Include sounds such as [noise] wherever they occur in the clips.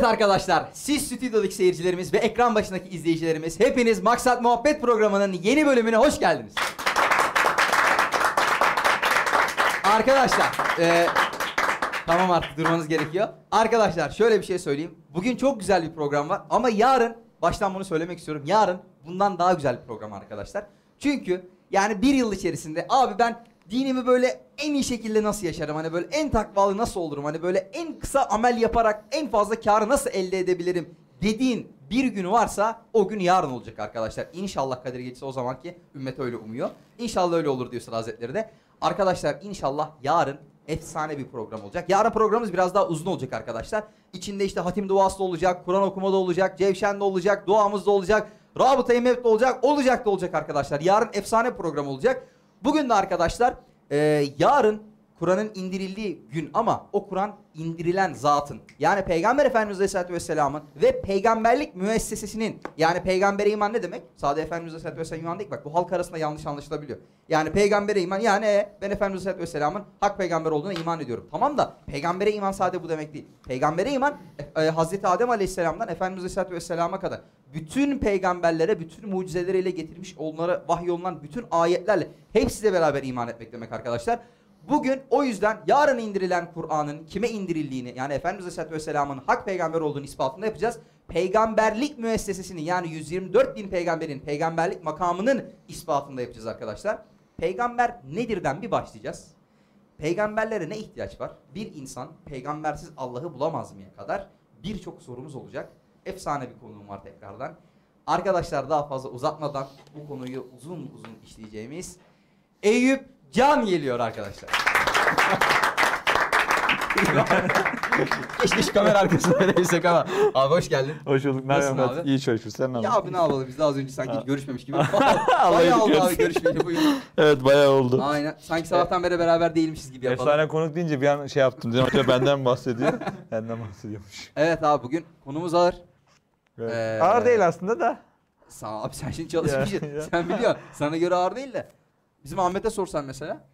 Evet arkadaşlar, siz stüdyodaki seyircilerimiz ve ekran başındaki izleyicilerimiz hepiniz Maksat Muhabbet programının yeni bölümüne hoş geldiniz. Arkadaşlar, e, tamam artık durmanız gerekiyor. Arkadaşlar şöyle bir şey söyleyeyim. Bugün çok güzel bir program var ama yarın, baştan bunu söylemek istiyorum. Yarın bundan daha güzel bir program arkadaşlar. Çünkü yani bir yıl içerisinde abi ben dinimi böyle en iyi şekilde nasıl yaşarım? Hani böyle en takvalı nasıl olurum? Hani böyle en kısa amel yaparak en fazla karı nasıl elde edebilirim? Dediğin bir günü varsa o gün yarın olacak arkadaşlar. İnşallah Kadir Gecesi o zamanki ümmet öyle umuyor. İnşallah öyle olur diyor Sıra Hazretleri de. Arkadaşlar inşallah yarın efsane bir program olacak. Yarın programımız biraz daha uzun olacak arkadaşlar. İçinde işte hatim duası da olacak, Kur'an okuma da olacak, cevşen de olacak, duamız da olacak, rabıta-i mevt de olacak, olacak da olacak arkadaşlar. Yarın efsane program olacak. Bugün de arkadaşlar e, yarın Kur'an'ın indirildiği gün ama o Kur'an indirilen zatın yani Peygamber Efendimiz Aleyhisselatü Vesselam'ın ve peygamberlik müessesesinin yani peygambere iman ne demek? Sade Efendimiz Aleyhisselatü Vesselam iman değil bak bu halk arasında yanlış anlaşılabiliyor. Yani peygambere iman yani e, ben Efendimiz Aleyhisselatü Vesselam'ın hak peygamber olduğuna iman ediyorum. Tamam da peygambere iman sade bu demek değil. Peygambere iman e, e, Hazreti Adem Aleyhisselam'dan Efendimiz Aleyhisselatü Vesselam'a kadar bütün peygamberlere bütün mucizeleriyle getirmiş onlara vahyolunan bütün ayetlerle hepsiyle beraber iman etmek demek arkadaşlar. Bugün o yüzden yarın indirilen Kur'an'ın kime indirildiğini yani Efendimiz Aleyhisselatü Vesselam'ın hak peygamber olduğunu ispatını yapacağız. Peygamberlik müessesesinin yani 124 bin peygamberin peygamberlik makamının ispatını da yapacağız arkadaşlar. Peygamber nedirden bir başlayacağız. Peygamberlere ne ihtiyaç var? Bir insan peygambersiz Allah'ı bulamaz mıya kadar birçok sorumuz olacak. Efsane bir konuğum var tekrardan. Arkadaşlar daha fazla uzatmadan bu konuyu uzun uzun işleyeceğimiz Eyüp Can geliyor arkadaşlar. [laughs] Keşke şu kamera arkasında neyse ama. Abi hoş geldin. Hoş bulduk. Nasılsın abi? İyi çalışıyorsun. Sen ne Ya yapıyorsun? abi ne yapalım biz de az önce sanki hiç görüşmemiş gibi. [laughs] Bayağı oldu abi görüşmeyeli bugün. Evet bayağı oldu. Aynen. Sanki sabahtan beri beraber değilmişiz gibi yapalım. Efsane konuk deyince bir an şey yaptım. Dedim acaba benden mi bahsediyor? [laughs] benden bahsediyormuş. Evet abi bugün konumuz ağır. Evet. Ee, Ağır değil aslında da. Sağ abi sen şimdi çalışmışsın. Ya, ya. Sen biliyorsun. Sana göre ağır değil de. Bizim Ahmet'e sorsan mesela.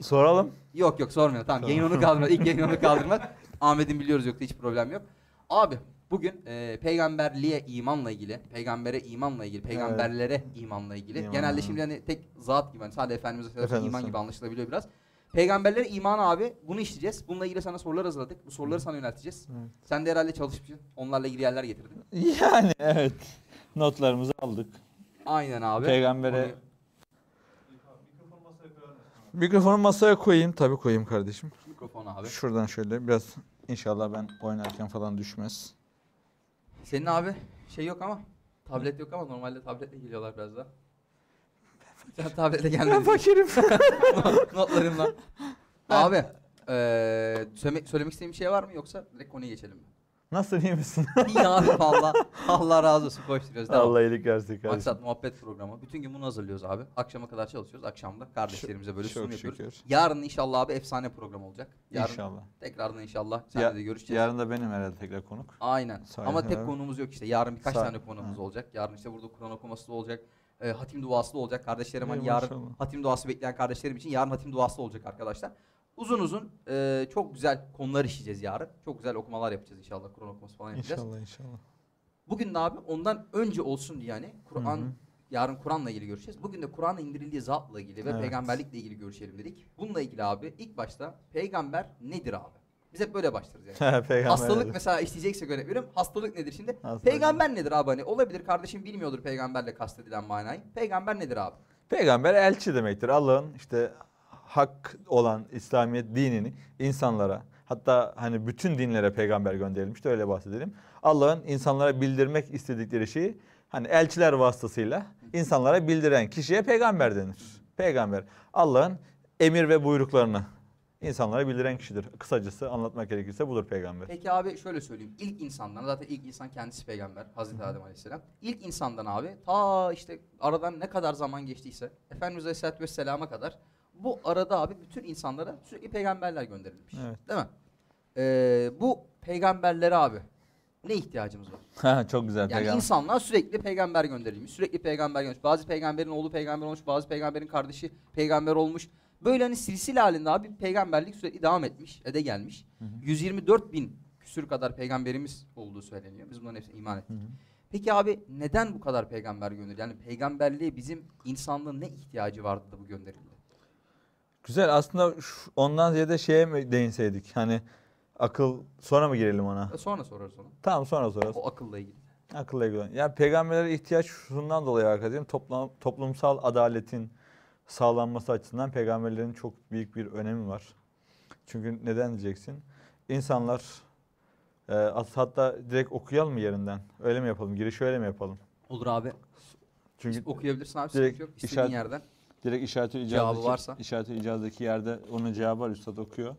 Soralım. Yok yok sormuyor. Tamam, yayın onu kaldırmaz. İlk yayın onu [laughs] kaldırmaz. Ahmet'in biliyoruz yoksa hiç problem yok. Abi bugün e, peygamberliğe imanla ilgili, peygambere imanla ilgili, peygamberlere imanla ilgili. İman. Genelde şimdi hani tek zat gibi, hani sadece Efendimiz Aleyhisselam iman gibi anlaşılabiliyor biraz. Peygamberlere iman abi bunu işleyeceğiz. Bununla ilgili sana sorular hazırladık. Bu soruları sana yönelteceğiz. Evet. Sen de herhalde çalışmışsın. Onlarla ilgili yerler getirdin. [laughs] Yani evet. Notlarımızı aldık. Aynen abi. Peygambere... Konuyu- Mikrofonu masaya koyayım. Tabii koyayım kardeşim. Mikrofon abi. Şuradan şöyle biraz inşallah ben oynarken falan düşmez. Senin abi şey yok ama tablet yok ama normalde tabletle geliyorlar biraz daha. Sen tabletle gelmedin. fakirim. [laughs] Notlarımla. Abi eee söylemek, söylemek istediğin bir şey var mı yoksa direkt konuya geçelim mi? Nasıl iyi misin? [laughs] İyi abi valla. Allah razı olsun koşturuyoruz. Devam. Allah iyilik versin kardeşim. Maksat muhabbet programı. Bütün gün bunu hazırlıyoruz abi. Akşama kadar çalışıyoruz. Akşamda kardeşlerimize böyle Çok sunum yapıyoruz. şükür. Yarın inşallah abi efsane program olacak. Yarın İnşallah. tekrardan inşallah Ya- de görüşeceğiz. Yarın da benim herhalde tekrar konuk. Aynen. Sağ Ama tek abi. konuğumuz yok işte. Yarın birkaç Sağ- tane konuğumuz Ha. olacak. Yarın işte burada Kur'an okuması da olacak. E, hatim duası da olacak. Kardeşlerim hani yarın maşallah. hatim duası bekleyen kardeşlerim için yarın hatim duası da olacak arkadaşlar. Uzun uzun e, çok güzel konular işleyeceğiz yarın. Çok güzel okumalar yapacağız inşallah. Kur'an okuması falan yapacağız. İnşallah inşallah. Bugün de abi ondan önce olsun diye yani Kur'an yarın Kur'an'la ilgili görüşeceğiz. Bugün de Kur'an'la indirildiği zatla ilgili ve Evet. peygamberlikle ilgili görüşelim dedik. Bununla ilgili abi ilk başta peygamber nedir abi? Biz hep böyle başlarız yani. [laughs] Peygamber Hastalık dedi. mesela işleyeceksek örnek veriyorum. Hastalık nedir şimdi? Hastalık. Peygamber nedir abi? Hani olabilir kardeşim bilmiyordur peygamberle kastedilen manayı. Peygamber nedir abi? Peygamber elçi demektir. Allah'ın işte hak olan İslamiyet dinini insanlara hatta hani bütün dinlere peygamber gönderilmişti öyle bahsedelim. Allah'ın insanlara bildirmek istedikleri şeyi hani elçiler vasıtasıyla insanlara bildiren kişiye peygamber denir. Peygamber Allah'ın emir ve buyruklarını insanlara bildiren kişidir. Kısacası anlatmak gerekirse budur peygamber. Peki abi şöyle söyleyeyim. İlk insandan zaten ilk insan kendisi peygamber. Hazreti Adem Aleyhisselam. İlk insandan abi ta işte aradan ne kadar zaman geçtiyse Efendimiz Aleyhisselatü Vesselam'a kadar bu arada abi bütün insanlara sürekli peygamberler gönderilmiş. Evet. Değil mi? Ee, bu peygamberlere abi ne ihtiyacımız var? Ha, Çok güzel Yani peygamber. insanlar sürekli peygamber gönderilmiş. Sürekli peygamber gönderilmiş. Bazı peygamberin oğlu peygamber olmuş. Bazı peygamberin kardeşi peygamber olmuş. Böyle hani silsile halinde abi peygamberlik sürekli devam etmiş. Ede gelmiş. 124 bin küsür kadar peygamberimiz olduğu söyleniyor. Biz bunların hepsine iman ettik. Hı hı. Peki abi neden bu kadar peygamber gönderildi? Yani peygamberliğe bizim insanlığın ne ihtiyacı vardı da bu gönderildi? Güzel aslında şu- ondan ziyade şeye mi değinseydik? Hani akıl sonra mı girelim ona? E sonra sorarız onu. Tamam sonra sorarız. O akılla ilgili. Akılla ilgili. olan. Yani peygamberlere ihtiyaç şundan dolayı arkadaşım toplum, toplumsal adaletin sağlanması açısından peygamberlerin çok büyük bir önemi var. Çünkü neden diyeceksin? İnsanlar e, as- hatta direkt okuyalım mı yerinden? Öyle mi yapalım? Giriş öyle mi yapalım? Olur abi. Çünkü okuyabilirsin abi direkt sıkıntı yok. İstediğin işaret- yerden. Direkt işareti icazdaki, varsa. işareti icazdaki yerde onun cevabı var üstad okuyor.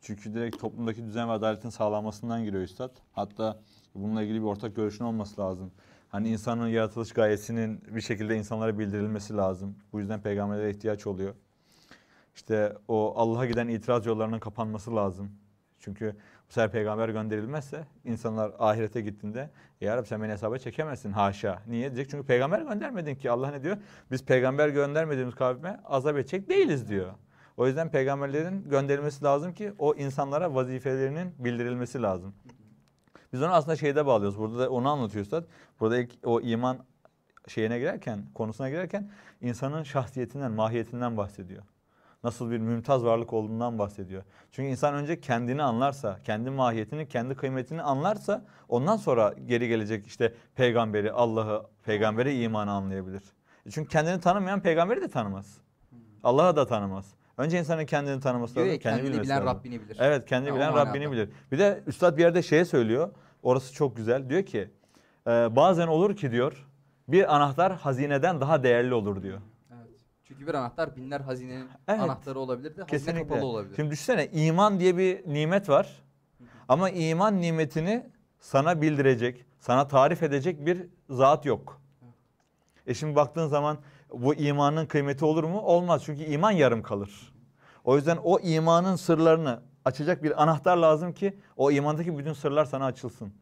Çünkü direkt toplumdaki düzen ve adaletin sağlanmasından giriyor üstad. Hatta bununla ilgili bir ortak görüşün olması lazım. Hani insanın yaratılış gayesinin bir şekilde insanlara bildirilmesi lazım. Bu yüzden peygamberlere ihtiyaç oluyor. İşte o Allah'a giden itiraz yollarının kapanması lazım. Çünkü bu sefer peygamber gönderilmezse insanlar ahirete gittiğinde ya Rabbi sen beni hesaba çekemezsin haşa. Niye? Diyecek çünkü peygamber göndermedin ki. Allah ne diyor? Biz peygamber göndermediğimiz kavme azap edecek değiliz diyor. O yüzden peygamberlerin gönderilmesi lazım ki o insanlara vazifelerinin bildirilmesi lazım. Biz onu aslında şeyde bağlıyoruz. Burada da onu anlatıyor Üstad. Burada ilk o iman şeyine girerken, konusuna girerken insanın şahsiyetinden, mahiyetinden bahsediyor. Nasıl bir mümtaz varlık olduğundan bahsediyor. Çünkü insan önce kendini anlarsa, kendi mahiyetini, kendi kıymetini anlarsa ondan sonra geri gelecek işte peygamberi, Allah'ı, peygambere imanı anlayabilir. E Çünkü kendini tanımayan peygamberi de tanımaz. Allah'ı da tanımaz. Önce insanın kendini tanıması lazım, ya kendini bilen lazım. Rabbini bilir. Evet kendi o bilen. Rabbini bilir. Bir de Üstad bir yerde şeye söylüyor. Orası çok güzel. Diyor ki e, bazen olur ki diyor bir anahtar hazineden daha değerli olur diyor. Çünkü bir anahtar binler hazinenin Evet. anahtarı olabilir de hazine Kesinlikle. kapalı olabilir. Şimdi düşünsene iman diye bir nimet var. Ama iman nimetini sana bildirecek, sana tarif edecek bir zat yok. E şimdi baktığın zaman bu imanın kıymeti olur mu? Olmaz. Çünkü iman yarım kalır. O yüzden o imanın sırlarını açacak bir anahtar lazım ki o imandaki bütün sırlar sana açılsın.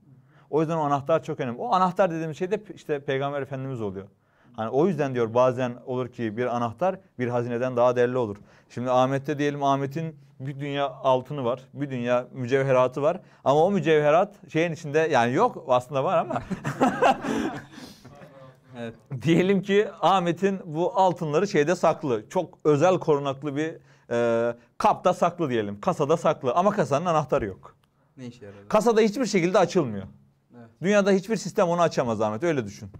O yüzden o anahtar çok önemli. O anahtar dediğimiz şey de işte Peygamber Efendimiz oluyor. Hani o yüzden diyor bazen olur ki bir anahtar bir hazineden daha değerli olur. Şimdi Ahmet'te diyelim Ahmet'in bir dünya altını var, bir dünya mücevheratı var. Ama o mücevherat şeyin içinde yani yok aslında var ama [laughs] Evet. diyelim ki Ahmet'in bu altınları şeyde saklı. Çok özel korunaklı bir e, kapta saklı diyelim. Kasada saklı ama kasanın anahtarı yok. Ne işe yaradı? Kasada hiçbir şekilde açılmıyor. Evet. Dünyada hiçbir sistem onu açamaz Ahmet öyle düşün.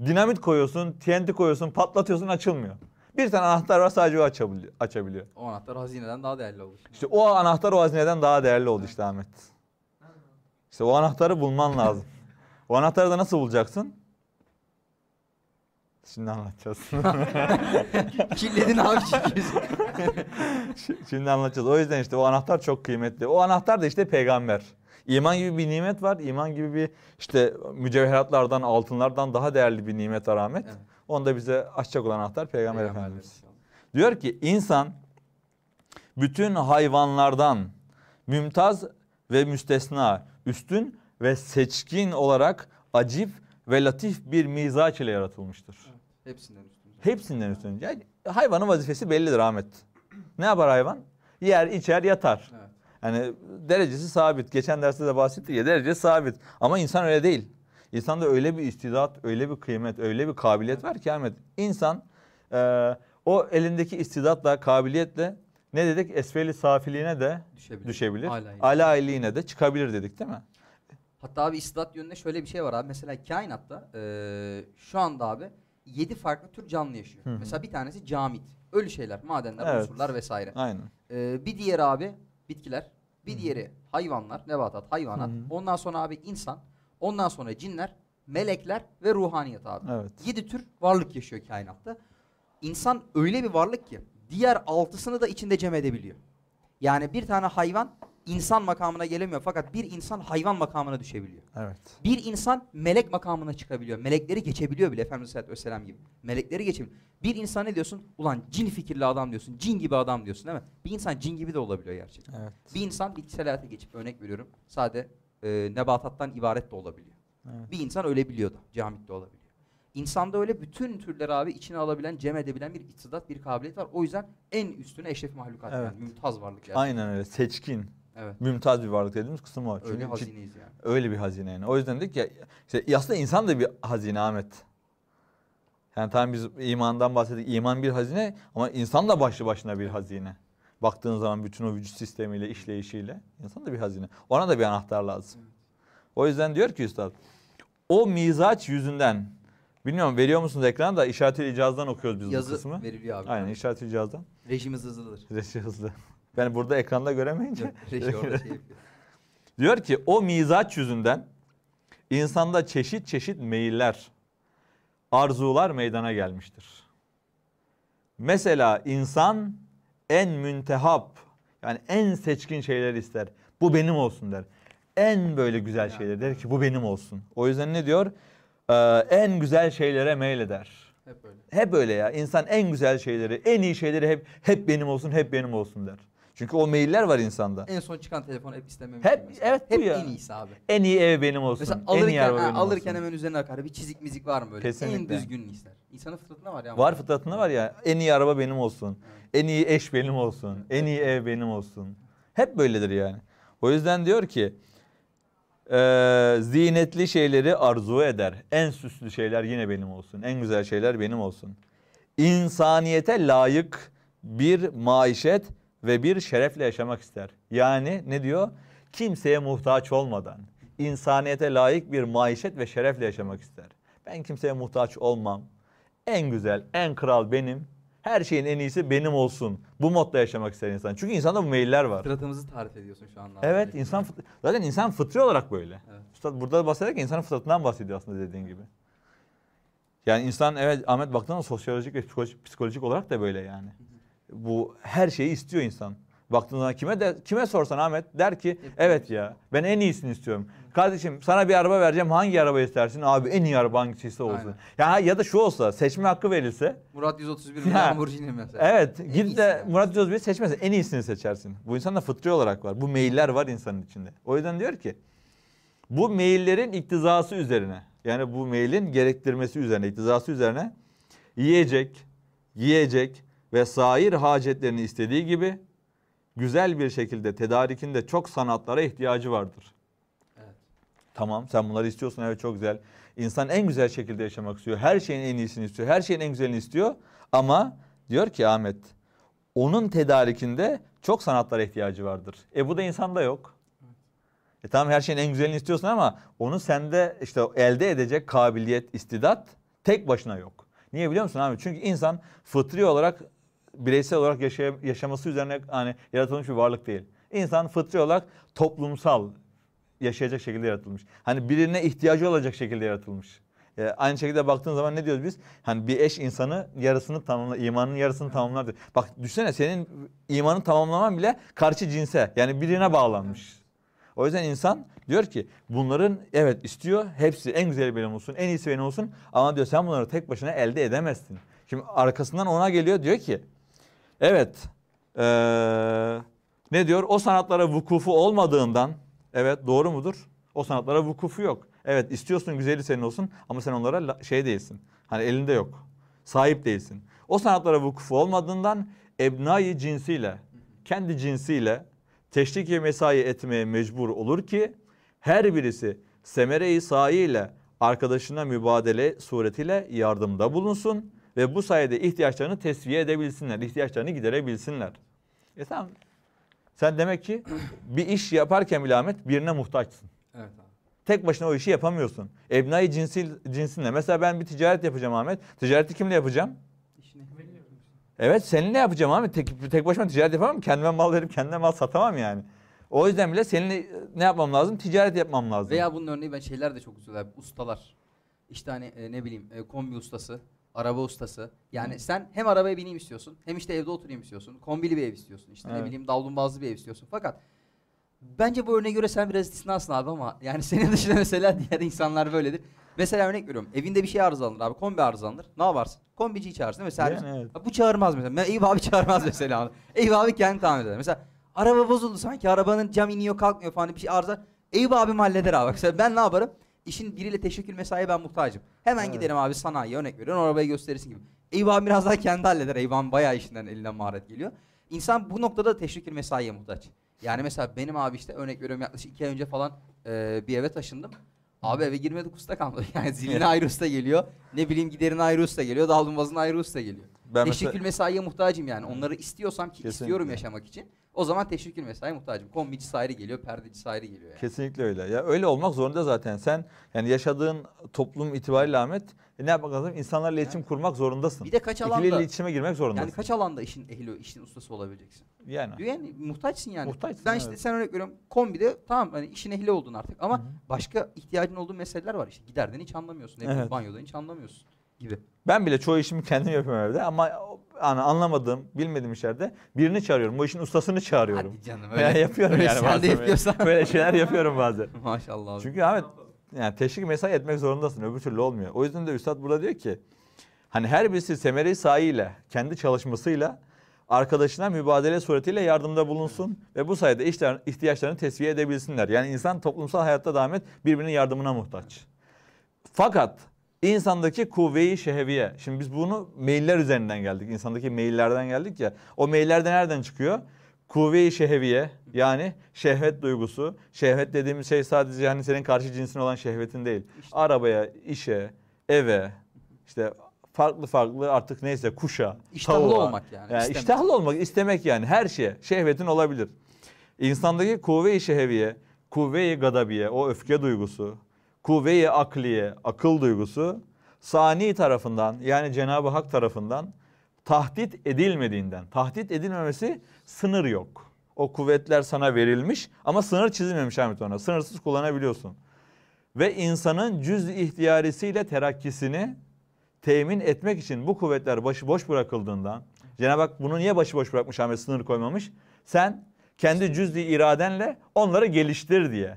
Dinamit koyuyorsun, TNT koyuyorsun, patlatıyorsun açılmıyor. Bir tane anahtar var sadece o açabiliyor. açabiliyor. O anahtar hazineden daha değerli olur. İşte o anahtar o hazineden daha değerli oldu işte Ahmet. İşte o anahtarı bulman lazım. O anahtarı da nasıl bulacaksın? Şimdi anlatacağız. [laughs] Killedin abi. Şimdi anlatacağız. O yüzden işte o anahtar çok kıymetli. O anahtar da işte peygamber. İman gibi bir nimet var. İman gibi bir işte mücevheratlardan, altınlardan daha değerli bir nimet var Ahmet. Evet. Onu da bize açacak olan anahtar peygamber Peygamberler Efendimiz. Diyor ki insan bütün hayvanlardan mümtaz ve müstesna, üstün ve seçkin olarak acip ve latif bir mizaç ile yaratılmıştır. Hepsinden üstün. Hepsinden üstün. Yani hayvanın vazifesi bellidir Ahmet. Ne yapar hayvan? Yer, içer, yatar. Evet. Yani derecesi sabit. Geçen derste de bahsettik ya derecesi sabit. Ama insan öyle değil. İnsanda öyle bir istidat, öyle bir kıymet, öyle bir kabiliyet var ki Ahmet. İnsan e, o elindeki istidatla, kabiliyetle ne dedik? Esfeli safiliğine de Düşebilir. düşebilir. Hala iyi. Ala de çıkabilir dedik değil mi? Hatta abi istat yönünde şöyle bir şey var abi. Mesela kainatta eee, şu anda abi 7 farklı tür canlı yaşıyor. Hı hı. Mesela bir tanesi camit. Ölü şeyler, madenler, Evet. unsurlar vesaire. Aynen. Eee, bir diğeri abi bitkiler. Bir diğeri hayvanlar, nebatat, hayvanat. Hı. Ondan sonra abi insan. Ondan sonra cinler, melekler ve ruhaniyet abi. Evet. 7 tür varlık yaşıyor kainatta. İnsan öyle bir varlık ki diğer altısını da içinde cem edebiliyor. Yani bir tane hayvan insan makamına gelemiyor fakat bir insan hayvan makamına düşebiliyor. Evet. Bir insan melek makamına çıkabiliyor. Melekleri geçebiliyor bile Efendimiz Aleyhisselatü Vesselam gibi. Melekleri geçebiliyor. Bir insan ne diyorsun? Ulan cin fikirli adam diyorsun. Cin gibi adam diyorsun değil mi? Bir insan cin gibi de olabiliyor gerçekten. Evet. Bir insan bitkisel hayata geçip örnek veriyorum. Sade e, nebatattan ibaret de olabiliyor. Evet. Bir insan ölebiliyor da. Camit de olabiliyor. İnsanda öyle bütün türleri abi içine alabilen, cem edebilen bir istidat, bir kabiliyet var. O yüzden en üstüne eşref mahlukat Evet. yani mümtaz varlık yani. Aynen öyle. Seçkin. Evet. Mümtaz bir varlık dediğimiz kısım o. Öyle Çünkü hazineyiz yani. Öyle bir hazine yani. O yüzden dedik ya işte aslında insan da bir hazine Ahmet. Yani tamam biz imandan bahsettik. İman bir hazine ama insan da başlı başına bir hazine. Baktığın zaman bütün o vücut sistemiyle, işleyişiyle insan da bir hazine. Ona da bir anahtar lazım. O yüzden diyor ki üstad o mizaç yüzünden bilmiyorum veriyor musunuz ekrana da işaret icazdan okuyoruz biz bu Yazı kısmı. veriliyor abi. Aynen işaret icazdan. Rejimiz hızlıdır. Reji hızlı. Ben burada ekranda göremeyince. [laughs] Şey. [laughs] Diyor ki o mizaç yüzünden insanda çeşit çeşit meyiller, arzular meydana gelmiştir. Mesela insan en müntehap yani en seçkin şeyler ister. Bu benim olsun der. En böyle güzel şeyler der ki bu benim olsun. O yüzden ne diyor? Ee, en güzel şeylere meyleder. Hep öyle. Hep öyle ya. İnsan en güzel şeyleri, en iyi şeyleri hep hep benim olsun, hep benim olsun der. Çünkü o meyiller var insanda. En son çıkan telefon hep istemem. Hep- evet bu hep ya. en iyisi abi. En iyi ev benim olsun. Mesela en iyi alırken, araba ha, benim alırken olsun. hemen üzerine akar. Bir çizik mizik var mı böyle? Kesinlikle. En düzgününü ister. İnsanın fıtratında var ya. Var fıtratında var ya en iyi araba benim olsun. En iyi eş benim olsun. En iyi ev benim olsun. Hep böyledir yani. O yüzden diyor ki eee zinetli şeyleri arzu eder. En süslü şeyler yine benim olsun. En güzel şeyler benim olsun. İnsaniyete layık bir maişet ve bir şerefle yaşamak ister. Yani ne diyor? Kimseye muhtaç olmadan insaniyete layık bir maişet ve şerefle yaşamak ister. Ben kimseye muhtaç olmam. En güzel, en kral benim. Her şeyin en iyisi benim olsun. Bu modda yaşamak ister insan. Çünkü insanda bu meyiller var. Fıtratımızı tarif ediyorsun şu anda. Evet, insan zaten insan fıtri olarak böyle. Evet. Üstad burada bahsederken insanın fıtratından bahsediyor aslında dediğin gibi. Yani insan evet Ahmet baktığında sosyolojik ve psikolojik, psikolojik olarak da böyle yani. Bu her şeyi istiyor insan. Baktığın zaman kime de kime sorsan Ahmet der ki evet ya ben en iyisini istiyorum. Kardeşim sana bir araba vereceğim hangi araba istersin? Abi en iyi araba hangisi olsun. Ya ya da şu olsa seçme hakkı verilse Murat 131 Ya. Lamborghini mesela. evet En git iyisi de yani. Murat Cozbey'i seçmezsin en iyisini seçersin. Bu insanda fıtri olarak var. Bu meyiller var insanın içinde. O yüzden diyor ki bu meyillerin iktizası üzerine yani bu meylin gerektirmesi üzerine iktizası üzerine yiyecek, yiyecek ve sair hacetlerini istediği gibi güzel bir şekilde tedarikinde çok sanatlara ihtiyacı vardır. Evet. Tamam sen bunları istiyorsun evet çok güzel. İnsan en güzel şekilde yaşamak istiyor. Her şeyin en iyisini istiyor. Her şeyin en güzelini istiyor. Ama diyor ki Ahmet onun tedarikinde çok sanatlara ihtiyacı vardır. E bu da insanda yok. E tamam her şeyin en güzelini istiyorsun ama onu sende işte elde edecek kabiliyet, istidat tek başına yok. Niye biliyor musun abi? Çünkü insan fıtri olarak bireysel olarak yaşay- yaşaması üzerine hani yaratılmış bir varlık değil. İnsan fıtri olarak toplumsal yaşayacak şekilde yaratılmış. Hani birine ihtiyacı olacak şekilde yaratılmış. E, aynı şekilde baktığın zaman ne diyoruz biz? Hani bir eş insanı yarısını tamamlar, imanın yarısını tamamlar. diyor. Bak düşünsene senin imanı tamamlaman bile karşı cinse yani birine bağlanmış. O yüzden insan diyor ki bunların evet istiyor hepsi en güzeli benim olsun en iyisi benim olsun ama diyor sen bunları tek başına elde edemezsin. Şimdi arkasından ona geliyor diyor ki evet eee, ne diyor o sanatlara vukufu olmadığından evet doğru mudur? O sanatlara vukufu yok. Evet istiyorsun güzeli senin olsun ama sen onlara la- şey değilsin. Hani elinde yok. Sahip değilsin. O sanatlara vukufu olmadığından ebnai cinsiyle, kendi cinsiyle teşvik ve mesai etmeye mecbur olur ki her birisi semere-i ile arkadaşına mübadele suretiyle yardımda bulunsun ve bu sayede ihtiyaçlarını tesviye edebilsinler, ihtiyaçlarını giderebilsinler. E tamam. Sen demek ki bir iş yaparken bile Ahmet birine muhtaçsın. Evet abi. Tek başına o işi yapamıyorsun. Ebnai cinsil, cinsinle. Mesela ben bir ticaret yapacağım Ahmet. Ticareti kimle yapacağım? İşini Evet seninle yapacağım Ahmet. Tek, tek başıma ticaret yapamam. Kendime mal verip kendime mal satamam yani. O yüzden bile seninle ne yapmam lazım? Ticaret yapmam lazım. Veya bunun örneği ben şeyler de çok güzel abi. Ustalar. İşte hani e, ne bileyim e, kombi ustası, araba ustası. Yani sen hem arabaya bineyim istiyorsun, hem işte evde oturayım istiyorsun. Kombili bir ev istiyorsun. İşte Evet. ne bileyim davlumbazlı bir ev istiyorsun. Fakat bence bu örneğe göre sen biraz istisnasın abi ama yani [laughs] senin dışında mesela diğer insanlar böyledir. Mesela örnek veriyorum. Evinde bir şey arızalanır abi. Kombi arızalanır. Ne yaparsın? Kombiciyi çağırsın. Mesela Yani evet. bu çağırmaz mesela. Eyüp abi çağırmaz mesela. [laughs] Eyüp abi kendi tamir eder. Mesela araba bozuldu sanki arabanın cam iniyor kalkmıyor falan bir şey arıza. Eyüp abim halleder abi. Mesela ben ne yaparım? İşin biriyle teşekkür mesaiye ben muhtacım. Hemen Evet. giderim abi sanayiye örnek veriyorum arabayı gösterirsin gibi. Abi biraz daha kendi halleder. Abim bayağı işinden elinden maharet geliyor. İnsan bu noktada teşekkür mesaiye muhtaç. Yani mesela benim abi işte örnek veriyorum yaklaşık iki ay önce falan e, bir eve taşındım. Abi eve girmedik usta kalmadı. [laughs] Yani ziline ayrı usta geliyor. Ne bileyim giderine ayrı usta geliyor. Dalgınbazına ayrı usta geliyor. Ben teşekkül mesela- mesaiye muhtacım yani. Onları istiyorsam ki Kesinlikle. istiyorum yaşamak için. O zaman teşekkül mesaiye muhtacım. Kombicisi ayrı geliyor, perdecisi ayrı geliyor yani. Kesinlikle öyle. Ya öyle olmak zorunda zaten. Sen yani yaşadığın toplum itibariyle Ahmet e, ne yapmak lazım? İnsanlarla iletişim kurmak zorundasın. Bir de kaç İkili alanda iletişime girmek zorundasın. yani kaç alanda işin ehli, işin ustası olabileceksin? Yani. Yani muhtaçsın yani. Muhtaçsın, ben işte evet. sen örnek veriyorum kombide tamam hani işin ehli oldun artık ama başka ihtiyacın olduğu meseleler var işte. Giderden hiç anlamıyorsun. Evet. banyodan hiç anlamıyorsun gibi. Ben bile çoğu işimi kendim yapıyorum evde ama yani anlamadığım, bilmediğim işlerde birini çağırıyorum. Bu işin ustasını çağırıyorum. Hadi canım Öyle yapıyorum öyle yani de bazen. yapıyorsan. Böyle şeyler yapıyorum bazen. [laughs] Maşallah abi. Çünkü Ahmet yani teşvik mesai etmek zorundasın. Öbür türlü olmuyor. O yüzden de Üstad burada diyor ki hani her birisi semeri sahiyle, kendi çalışmasıyla arkadaşına mübadele suretiyle yardımda bulunsun ve bu sayede işler, ihtiyaçlarını tesviye edebilsinler. Yani insan toplumsal hayatta da Ahmet birbirinin yardımına muhtaç. Fakat insandaki kuvve-i şehviye. Şimdi biz bunu mailler üzerinden geldik. İnsandaki maillerden geldik ya. O mailler de nereden çıkıyor? Kuvve-i şehviye yani şehvet duygusu. Şehvet dediğimiz şey sadece yani senin karşı cinsin olan şehvetin değil. Arabaya, işe, eve, işte farklı farklı artık neyse kuşa, İştahlı tavuğa. olmak yani, yani istemek. iştahlı olmak, istemek yani her şeye. Şehvetin olabilir. İnsandaki kuvve-i şehviye, kuvve-i gadabiye, o öfke duygusu, kuvve-i akliye, akıl duygusu sani tarafından yani Cenab-ı Hak tarafından tahdit edilmediğinden, tahdit edilmemesi sınır yok. O kuvvetler sana verilmiş ama sınır çizilmemiş Ahmet ona. Sınırsız kullanabiliyorsun. Ve insanın cüz ihtiyarisiyle terakkisini temin etmek için bu kuvvetler başıboş bırakıldığından Cenab-ı Hak bunu niye başıboş bırakmış Ahmet sınır koymamış? Sen kendi cüz-i iradenle onları geliştir diye.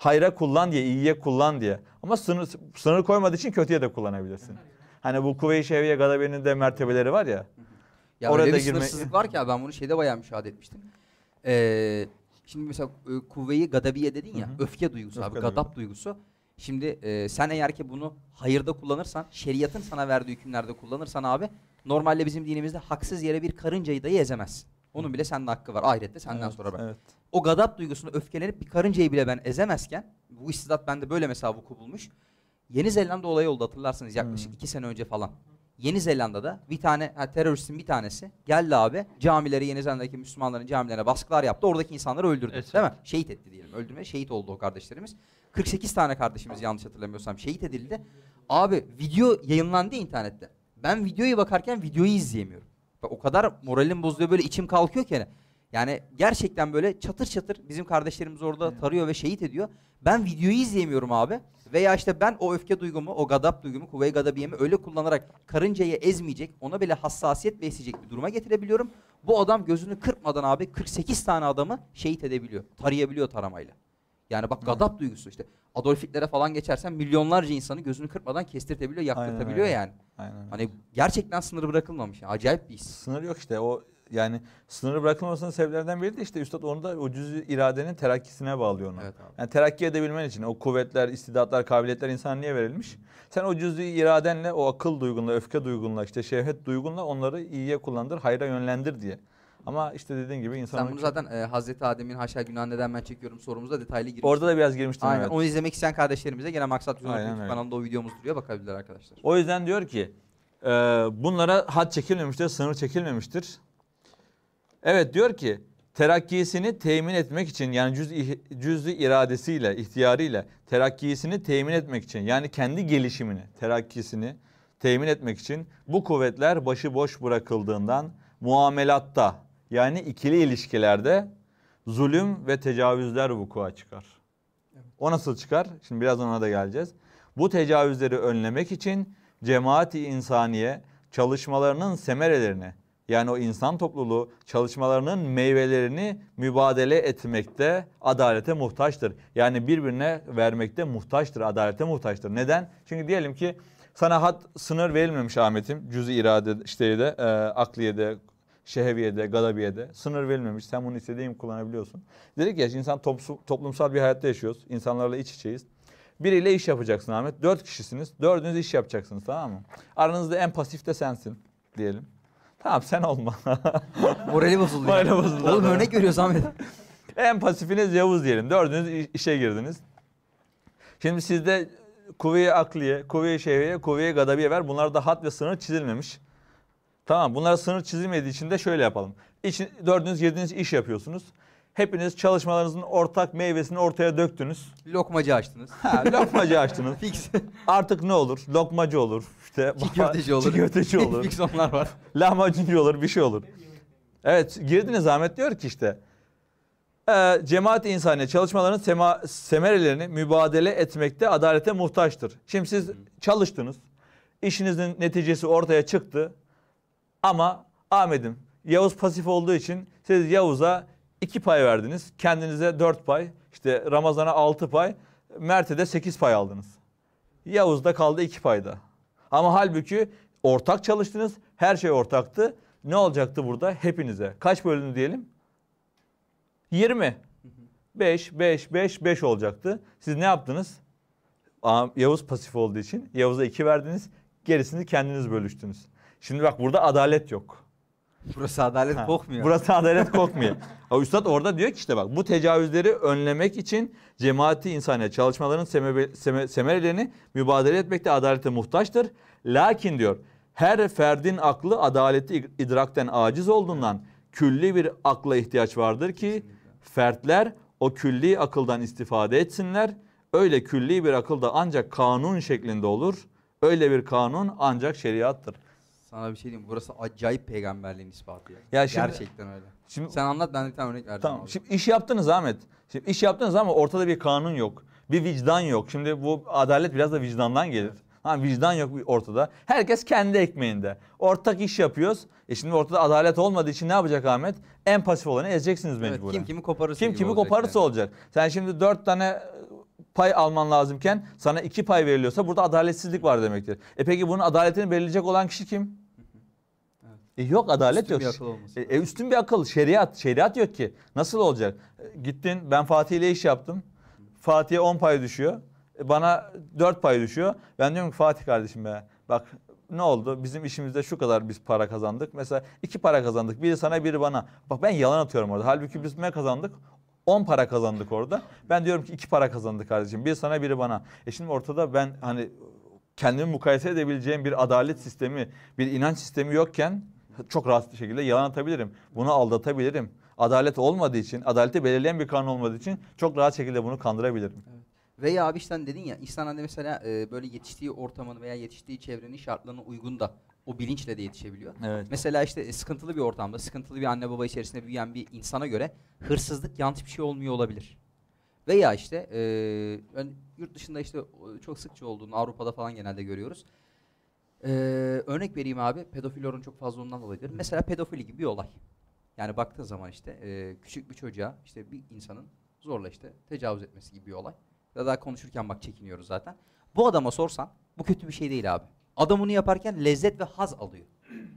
Hayra kullan diye, iyiye kullan diye. Ama sınır, sınır koymadığı için kötüye de kullanabilirsin. Hani bu kuvve-i şehviye gadabenin de mertebeleri var ya. Ya Oraya öyle bir girme- sınırsızlık var ki abi ben bunu şeyde bayağı müşahede etmiştim. Ee, şimdi mesela e, kuvveyi gadabiye dedin ya Hı hı. öfke duygusu abi Öfke gadap duygusu. Şimdi e, sen eğer ki bunu hayırda kullanırsan şeriatın sana verdiği hükümlerde kullanırsan abi normalde bizim dinimizde haksız yere bir karıncayı dahi ezemezsin. Onun bile sende hakkı var ahirette senden Evet, sonra ben. Evet. O gadap duygusunu öfkelenip bir karıncayı bile ben ezemezken bu istidat bende böyle mesela vuku bulmuş. Yeni Zelanda olayı oldu hatırlarsınız yaklaşık Hmm. iki sene önce falan. Yeni Zelanda'da bir tane ha, teröristin bir tanesi geldi abi camileri Yeni Zelanda'daki Müslümanların camilerine baskılar yaptı. Oradaki insanları öldürdü. Evet. Değil mi? Şehit etti diyelim. Öldürme şehit oldu o kardeşlerimiz. 48 tane kardeşimiz yanlış hatırlamıyorsam şehit edildi. Abi video yayınlandı internette. Ben videoyu bakarken videoyu izleyemiyorum. Bak, o kadar moralim bozuluyor böyle içim kalkıyor ki. hani. Yani gerçekten böyle çatır çatır bizim kardeşlerimiz orada tarıyor ve şehit ediyor. Ben videoyu izleyemiyorum abi. Veya işte ben o öfke duygumu, o gadap duygumu, kuvve-i gadabiyemi öyle kullanarak karıncayı ezmeyecek, ona bile hassasiyet besleyecek bir duruma getirebiliyorum. Bu adam gözünü kırpmadan abi 48 tane adamı şehit edebiliyor. Tarayabiliyor taramayla. Yani bak gadap duygusu işte. Adolf Hitler'e falan geçersen milyonlarca insanı gözünü kırpmadan kestirtebiliyor, yaktırtabiliyor öyle. yani. Aynen. öyle. Hani gerçekten sınırı bırakılmamış. Yani. Acayip bir his. Sınır yok işte o yani sınırı bırakılmasının sebeplerinden biri de işte Üstad onu da o cüz iradenin terakkisine bağlıyor onu. Evet abi. Yani terakki edebilmen için o kuvvetler, istidatlar, kabiliyetler insana niye verilmiş? Sen o cüz-i iradenle, o akıl duygunla, öfke duygunla, işte şehvet duygunla onları iyiye kullandır, hayra yönlendir diye. Ama işte dediğin gibi insan... Sen bunu zaten e, Hazreti Adem'in haşa günah neden ben çekiyorum sorumuzda detaylı girmiştik. Orada da biraz girmiştim Aynen. evet. Onu izlemek isteyen kardeşlerimize gene Maksat YouTube öyle. kanalında o videomuz duruyor bakabilirler arkadaşlar. O yüzden diyor ki e, bunlara had çekilmemiştir, sınır çekilmemiştir. Evet diyor ki terakkisini temin etmek için yani cüz cüz'i iradesiyle, ihtiyarıyla terakkisini temin etmek için yani kendi gelişimini, terakkisini temin etmek için bu kuvvetler başıboş bırakıldığından muamelatta yani ikili ilişkilerde zulüm ve tecavüzler vukua çıkar. O nasıl çıkar? Şimdi birazdan ona da geleceğiz. Bu tecavüzleri önlemek için cemaati insaniye çalışmalarının semerelerini yani o insan topluluğu çalışmalarının meyvelerini mübadele etmekte adalete muhtaçtır. Yani birbirine vermekte muhtaçtır, adalete muhtaçtır. Neden? Çünkü diyelim ki sana had sınır verilmemiş Ahmet'im. Cüz-i irade işte de, e, akliyede, şeheviyede, gadabiyede sınır verilmemiş. Sen bunu istediğin kullanabiliyorsun. Dedik ya insan topsu- toplumsal bir hayatta yaşıyoruz. İnsanlarla iç içeyiz. Biriyle iş yapacaksın Ahmet. Dört kişisiniz. Dördünüz iş yapacaksınız tamam mı? Aranızda en pasif de sensin diyelim. Tamam sen olma. [laughs] Morali bozuldu. Morali bozuldu. Oğlum örnek veriyoruz Ahmet. [laughs] En pasifiniz Yavuz diyelim. Dördünüz işe girdiniz. Şimdi sizde kuvve-i akliye, kuvve-i şehveye, kuvve-i gadabiye var. Bunlarda hat ve sınır çizilmemiş. Tamam bunlara sınır çizilmediği için de şöyle yapalım. İçin, dördünüz girdiğiniz iş yapıyorsunuz. Hepiniz çalışmalarınızın ortak meyvesini ortaya döktünüz. Lokmacı açtınız. Ha, lokmacı açtınız. [laughs] Fix. Artık ne olur? Lokmacı olur. İşte Çiğ köfteci olur. [laughs] Çiğ köfteci [laughs] olur. Fix onlar var. lahmacuncu olur, bir şey olur. Evet, girdiniz Ahmet diyor ki işte e, cemaat insaniye çalışmaların sema, semerelerini mübadele etmekte adalete muhtaçtır. Şimdi siz çalıştınız. işinizin neticesi ortaya çıktı. Ama Ahmet'im Yavuz pasif olduğu için siz Yavuz'a iki pay verdiniz. Kendinize dört pay. işte Ramazan'a altı pay. Mert'e de sekiz pay aldınız. Yavuz'da kaldı iki payda. Ama halbuki ortak çalıştınız. Her şey ortaktı. Ne olacaktı burada? Hepinize. Kaç bölündü diyelim? 20. 5, 5, 5, 5 olacaktı. Siz ne yaptınız? Yavuz pasif olduğu için Yavuz'a 2 verdiniz. Gerisini kendiniz bölüştünüz. Şimdi bak burada adalet yok. Burası adalet Ha, kokmuyor. Burası adalet [laughs] kokmuyor. O Üstad orada diyor ki işte bak bu tecavüzleri önlemek için cemaati insaniye çalışmaların semebe- seme- semerelerini mübadele etmekte adalete muhtaçtır. Lakin diyor her ferdin aklı adaleti id- idrakten aciz olduğundan külli bir akla ihtiyaç vardır ki fertler o külli akıldan istifade etsinler. Öyle külli bir akıl da ancak kanun şeklinde olur. Öyle bir kanun ancak şeriattır. Sana bir şey diyeyim. Burası acayip peygamberliğin ispatı ya. Ya şimdi- Gerçekten öyle. Şimdi Sen anlat ben de bir tane örnek vereceğim. Tamam. abi. Şimdi iş yaptınız Ahmet. Şimdi iş yaptınız ama ortada bir kanun yok. Bir vicdan yok. Şimdi bu adalet biraz da vicdandan gelir. Ha, vicdan yok ortada. Herkes kendi ekmeğinde. Ortak iş yapıyoruz. E şimdi ortada adalet olmadığı için ne yapacak Ahmet? En pasif olanı ezeceksiniz Evet, mecburen. kim kimi koparırsa Kim gibi kimi olacak koparırsa yani. olacak. Sen şimdi dört tane e, pay alman lazımken sana iki pay veriliyorsa burada adaletsizlik var demektir. E peki bunun adaletini belirleyecek olan kişi kim? E yok adalet Üstün yok. bir akıl olması E, e, üstün bir akıl, şeriat. Şeriat yok ki. Nasıl olacak? E, gittin ben Fatih ile iş yaptım. Fatih'e 10 pay düşüyor. E, bana 4 pay düşüyor. Ben diyorum ki Fatih kardeşim be bak ne oldu? Bizim işimizde şu kadar biz para kazandık. Mesela iki para kazandık. Biri sana biri bana. Bak ben yalan atıyorum orada. Halbuki biz ne kazandık? 10 para kazandık orada. Ben diyorum ki iki para kazandık kardeşim. Biri sana biri bana. E şimdi ortada ben hani kendimi mukayese edebileceğim bir adalet sistemi, bir inanç sistemi yokken çok rahat bir şekilde yalan atabilirim. Bunu aldatabilirim. Adalet olmadığı için, adaleti belirleyen bir kanun olmadığı için çok rahat şekilde bunu kandırabilirim. Veya abi işte dedin ya insan hani mesela e, böyle yetiştiği ortamın veya yetiştiği çevrenin şartlarına uygun da o bilinçle de yetişebiliyor. Evet. Mesela işte e, sıkıntılı bir ortamda, sıkıntılı bir anne baba içerisinde büyüyen bir insana göre hırsızlık yanlış bir şey olmuyor olabilir. Veya işte e, yurt dışında işte çok sıkça olduğunu Avrupa'da falan genelde görüyoruz. E, örnek vereyim abi pedofil oranı çok fazla ondan dolayıdır. Mesela pedofili gibi bir olay. Yani baktığın zaman işte e, küçük bir çocuğa işte bir insanın zorla işte tecavüz etmesi gibi bir olay. Ya daha konuşurken bak çekiniyoruz zaten. Bu adama sorsan bu kötü bir şey değil abi. Adam bunu yaparken lezzet ve haz alıyor.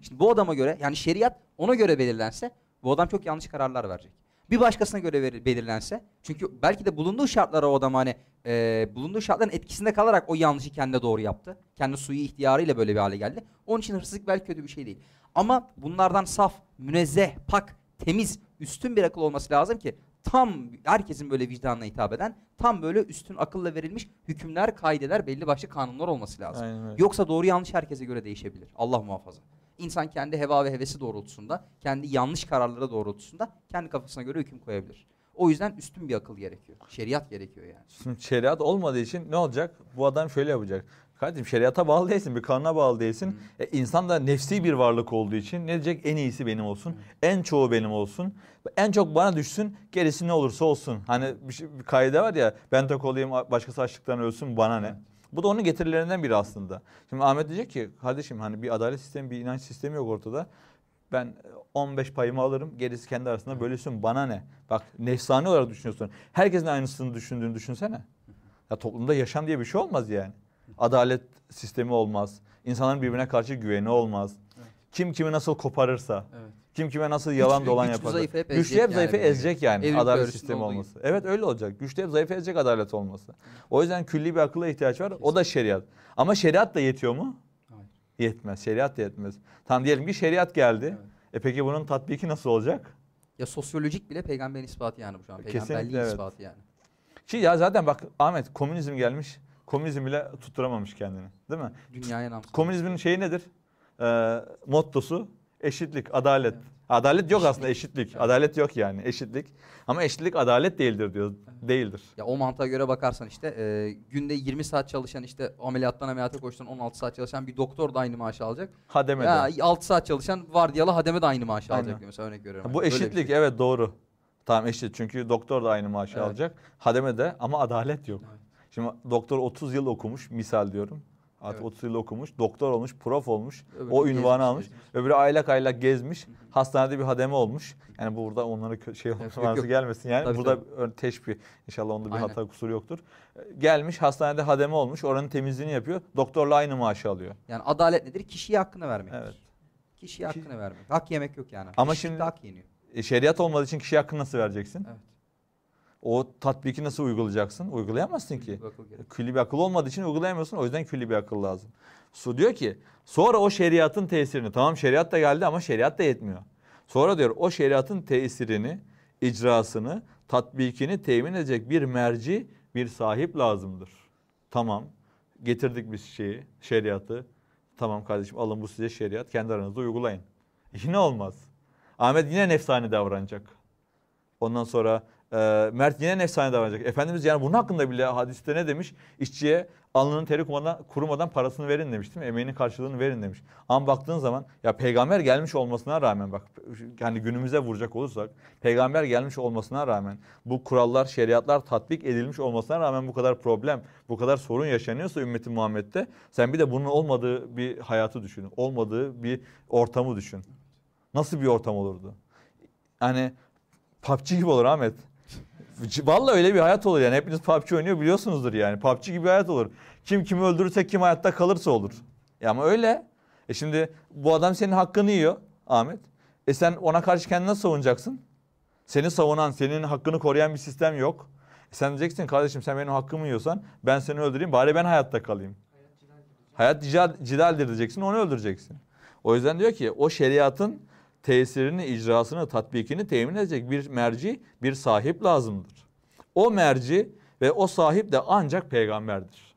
Şimdi bu adama göre yani şeriat ona göre belirlense bu adam çok yanlış kararlar verecek. Bir başkasına göre veri- belirlense çünkü belki de bulunduğu şartlara o adam hani e, bulunduğu şartların etkisinde kalarak o yanlışı kendine doğru yaptı. Kendi suyu ihtiyarıyla böyle bir hale geldi. Onun için hırsızlık belki kötü bir şey değil. Ama bunlardan saf, münezzeh, pak, temiz, üstün bir akıl olması lazım ki tam herkesin böyle vicdanına hitap eden tam böyle üstün akılla verilmiş hükümler, kaideler, belli başlı kanunlar olması lazım. Aynen öyle. Yoksa doğru yanlış herkese göre değişebilir. Allah muhafaza. İnsan kendi heva ve hevesi doğrultusunda, kendi yanlış kararları doğrultusunda kendi kafasına göre hüküm koyabilir. O yüzden üstün bir akıl gerekiyor. Şeriat gerekiyor yani. Şimdi şeriat olmadığı için ne olacak? Bu adam şöyle yapacak. Kardeşim şeriata bağlı değilsin, bir kanuna bağlı değilsin. E, insan da nefsi bir varlık olduğu için ne diyecek? En iyisi benim olsun, en çoğu benim olsun. En çok bana düşsün, gerisi ne olursa olsun. Hani bir, şey, bir kaide var ya, ben tok olayım, başkası açlıktan ölsün, bana ne? Bu da onun getirilerinden biri aslında. Şimdi Ahmet diyecek ki, kardeşim hani bir adalet sistemi, bir inanç sistemi yok ortada. Ben 15 payımı alırım, gerisi kendi arasında bölüşsün, bana ne? Bak nefsani olarak düşünüyorsun. Herkesin aynısını düşündüğünü düşünsene. Ya toplumda yaşam diye bir şey olmaz yani. Adalet sistemi olmaz. İnsanların birbirine karşı güveni olmaz. Kim kimi nasıl koparırsa, Evet. Kim kime nasıl yalan Güçlü- dolan güçlü yapar. zayıfı hep Güçlü ezecek hep zayıfı yani ezecek yani Evlilik adalet sistemi olması. Evet öyle olacak. Güçlü hep zayıfı ezecek adalet olması. O yüzden külli bir akılla ihtiyaç var. O da şeriat. Ama şeriat da yetiyor mu? Hayır. Yetmez. Şeriat da yetmez. Tam diyelim ki şeriat geldi. Evet. E peki bunun tatbiki nasıl olacak? Ya sosyolojik bile peygamberin ispatı yani bu şu an. Kesinlikle, Peygamberliğin evet. ispatı yani. Ki ya zaten bak Ahmet komünizm gelmiş. Komünizm bile tutturamamış kendini. Değil mi? Dünyaya nam. Komünizmin şeyi nedir? Ee, mottosu eşitlik, adalet. Adalet yok aslında eşitlik. Evet. Adalet yok yani eşitlik. Ama eşitlik adalet değildir diyor. Değildir. Ya o mantığa göre bakarsan işte e, günde 20 saat çalışan işte ameliyattan ameliyata koşturan 16 saat çalışan bir doktor da aynı maaşı alacak. Hademe Ya de. 6 saat çalışan vardiyalı hademe de aynı maaşı Aynen. alacak mesela örnek veriyorum. Bu Böyle bir eşitlik şey. evet doğru. Tamam eşit çünkü doktor da aynı maaşı Evet. alacak. Hademe de ama adalet yok. Evet. Şimdi doktor 30 yıl okumuş misal diyorum. Artık Evet. 30 yıl okumuş, doktor olmuş, prof olmuş. Öbürü o gezmiş, ünvanı almış. gezmiş. Öbürü aylak aylak gezmiş. Hastanede bir hademe olmuş. Yani burada onlara şey olması gelmesin yani. Tabii, burada tabii. teşbih. İnşallah onda bir Aynen. hata kusuru yoktur. Ee, Gelmiş hastanede hademe olmuş. Oranın temizliğini yapıyor. Doktorla aynı maaşı alıyor. Yani adalet nedir? Kişiye hakkını vermek. Evet. Kişiye hakkını vermek. Hak yemek yok yani. Ama Eşitlikte şimdi- hak yeniyor. E, şeriat olmadığı için kişi hakkını nasıl vereceksin? Evet. O tatbiki nasıl uygulayacaksın? Uygulayamazsın ki. Külli bir akıl olmadığı için uygulayamıyorsun. O yüzden külli bir akıl lazım. Su diyor ki sonra o şeriatın tesirini tamam şeriat da geldi ama şeriat da yetmiyor. Sonra diyor o şeriatın tesirini, icrasını, tatbikini temin edecek bir merci, bir sahip lazımdır. Tamam getirdik biz şeyi, şeriatı. Tamam kardeşim alın bu size şeriat kendi aranızda uygulayın. [laughs] Yine olmaz. Ahmet yine nefsani davranacak. Ondan sonra e, Mert yine nefsane davranacak. Efendimiz yani bunun hakkında bile hadiste ne demiş? İşçiye alnının teri kurumadan, kurumadan parasını verin demiş değil mi? Emeğinin karşılığını verin demiş. Ama baktığın zaman ya peygamber gelmiş olmasına rağmen bak hani günümüze vuracak olursak peygamber gelmiş olmasına rağmen bu kurallar, şeriatlar tatbik edilmiş olmasına rağmen bu kadar problem, bu kadar sorun yaşanıyorsa ümmeti Muhammed'de sen bir de bunun olmadığı bir hayatı düşün. Olmadığı bir ortamı düşün. Nasıl bir ortam olurdu? Yani PUBG gibi olur Ahmet. Vallahi öyle bir hayat olur yani. Hepiniz PUBG oynuyor biliyorsunuzdur yani. PUBG gibi bir hayat olur. Kim kimi öldürürse kim hayatta kalırsa olur. Ya ama öyle. E şimdi bu adam senin hakkını yiyor Ahmet. E sen ona karşı kendini nasıl savunacaksın? Seni savunan, senin hakkını koruyan bir sistem yok. E sen diyeceksin kardeşim sen benim hakkımı yiyorsan ben seni öldüreyim bari ben hayatta kalayım. Hayat cidal, cidaldir diyeceksin onu öldüreceksin. O yüzden diyor ki o şeriatın tesirini, icrasını, tatbikini temin edecek bir merci, bir sahip lazımdır. O merci ve o sahip de ancak peygamberdir.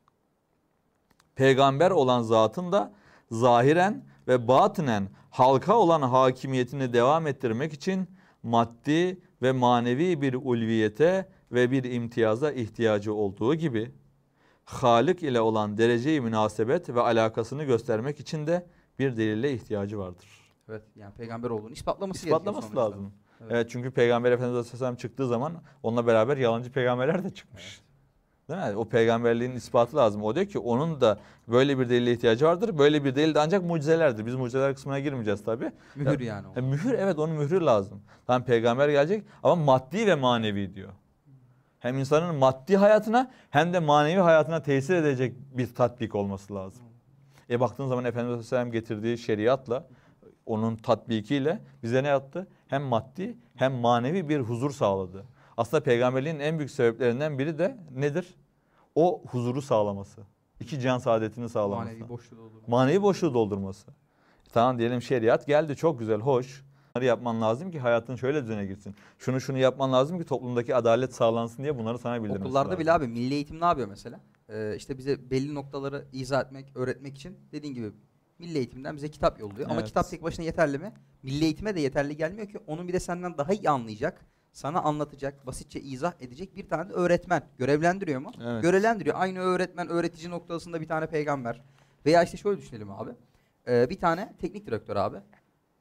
Peygamber olan zatın da zahiren ve batinen halka olan hakimiyetini devam ettirmek için maddi ve manevi bir ulviyete ve bir imtiyaza ihtiyacı olduğu gibi Halik ile olan dereceyi münasebet ve alakasını göstermek için de bir delile ihtiyacı vardır. Evet yani peygamber olduğunu ispatlaması, İspatlaması lazım. Evet. Evet. çünkü Peygamber Efendimiz Aleyhisselam çıktığı zaman onunla beraber yalancı peygamberler de çıkmış. Değil mi? O peygamberliğin ispatı lazım. O diyor ki onun da böyle bir delile ihtiyacı vardır. Böyle bir delil de ancak mucizelerdir. Biz mucizeler kısmına girmeyeceğiz tabii. Mühür yani o. E, mühür evet onun mührü lazım. Tamam peygamber gelecek ama maddi ve manevi diyor. Hem insanın maddi hayatına hem de manevi hayatına tesir edecek bir tatbik olması lazım. E baktığın zaman Efendimiz Aleyhisselam getirdiği şeriatla onun tatbikiyle bize ne yaptı? Hem maddi hem manevi bir huzur sağladı. Aslında peygamberliğin en büyük sebeplerinden biri de nedir? O huzuru sağlaması. İki can saadetini sağlaması. Manevi boşluğu doldurma. Manevi boşluğu doldurması. Tamam diyelim şeriat geldi çok güzel, hoş. Bunları yapman lazım ki hayatın şöyle düzene girsin. Şunu şunu yapman lazım ki toplumdaki adalet sağlansın diye bunları sana bildirmesi Okullarda lazım. bile abi milli eğitim ne yapıyor mesela? Ee, işte bize belli noktaları izah etmek, öğretmek için dediğin gibi milli eğitimden bize kitap yolluyor. Ama Evet. kitap tek başına yeterli mi? Milli eğitime de yeterli gelmiyor ki. Onun bir de senden daha iyi anlayacak, sana anlatacak, basitçe izah edecek bir tane de öğretmen. Görevlendiriyor mu? Evet. Görevlendiriyor. Aynı öğretmen, öğretici noktasında bir tane peygamber. Veya işte şöyle düşünelim abi. Ee, bir tane teknik direktör abi.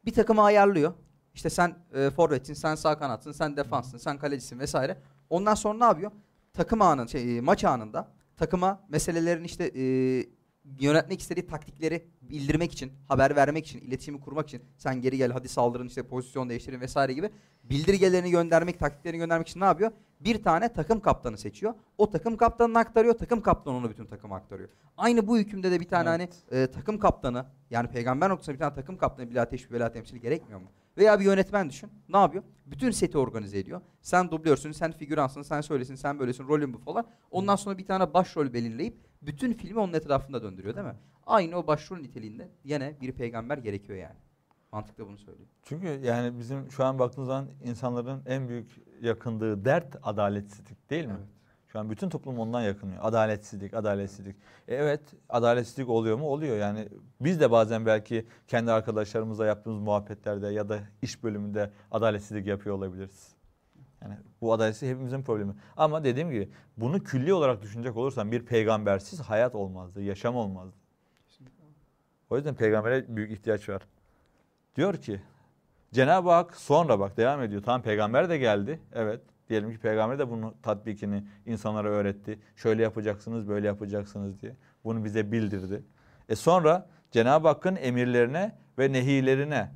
Bir takımı ayarlıyor. İşte sen e, forvetsin, sen sağ kanatsın, sen defanssın, sen kalecisin vesaire. Ondan sonra ne yapıyor? Takım anın, şey, e, maç anında takıma meselelerin işte e, yönetmek istediği taktikleri bildirmek için, haber vermek için, iletişimi kurmak için sen geri gel hadi saldırın işte pozisyon değiştirin vesaire gibi bildirgelerini göndermek, taktiklerini göndermek için ne yapıyor? Bir tane takım kaptanı seçiyor. O takım kaptanını aktarıyor, takım kaptanı onu bütün takıma aktarıyor. Aynı bu hükümde de bir tane Evet. hani e, takım kaptanı yani peygamber noktasında bir tane takım kaptanı bila teşbih bila temsili gerekmiyor mu? Veya bir yönetmen düşün. Ne yapıyor? Bütün seti organize ediyor. Sen dublörsün, sen figüransın, sen söylesin, sen böylesin, rolün bu falan. Ondan sonra bir tane başrol belirleyip bütün filmi onun etrafında döndürüyor değil mi? Aynı o başrol niteliğinde yine bir peygamber gerekiyor yani. Mantık da bunu söylüyor. Çünkü yani bizim şu an baktığımız zaman insanların en büyük yakındığı dert adaletsizlik değil mi? Evet. Şu an bütün toplum ondan yakınıyor. Adaletsizlik, adaletsizlik. E evet, adaletsizlik oluyor mu? Oluyor. Yani biz de bazen belki kendi arkadaşlarımızla yaptığımız muhabbetlerde ya da iş bölümünde adaletsizlik yapıyor olabiliriz. Yani bu adaletsizlik hepimizin problemi. Ama dediğim gibi bunu külli olarak düşünecek olursan bir peygambersiz hayat olmazdı, yaşam olmazdı. O yüzden peygambere büyük ihtiyaç var. Diyor ki Cenab-ı Hak sonra bak devam ediyor. Tamam peygamber de geldi. Evet. Diyelim ki peygamber de bunu tatbikini insanlara öğretti. Şöyle yapacaksınız, böyle yapacaksınız diye. Bunu bize bildirdi. E sonra Cenab-ı Hakk'ın emirlerine ve nehilerine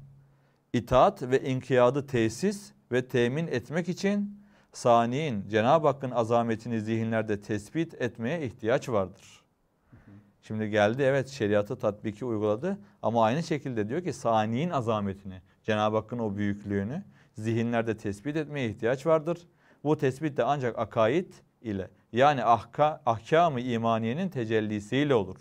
itaat ve inkiyadı tesis ve temin etmek için saniyin Cenab-ı Hakk'ın azametini zihinlerde tespit etmeye ihtiyaç vardır. Şimdi geldi evet şeriatı tatbiki uyguladı ama aynı şekilde diyor ki saniyin azametini, Cenab-ı Hakk'ın o büyüklüğünü zihinlerde tespit etmeye ihtiyaç vardır. Bu tespit de ancak akaid ile yani ahka, ahkam-ı imaniyenin tecellisiyle olur.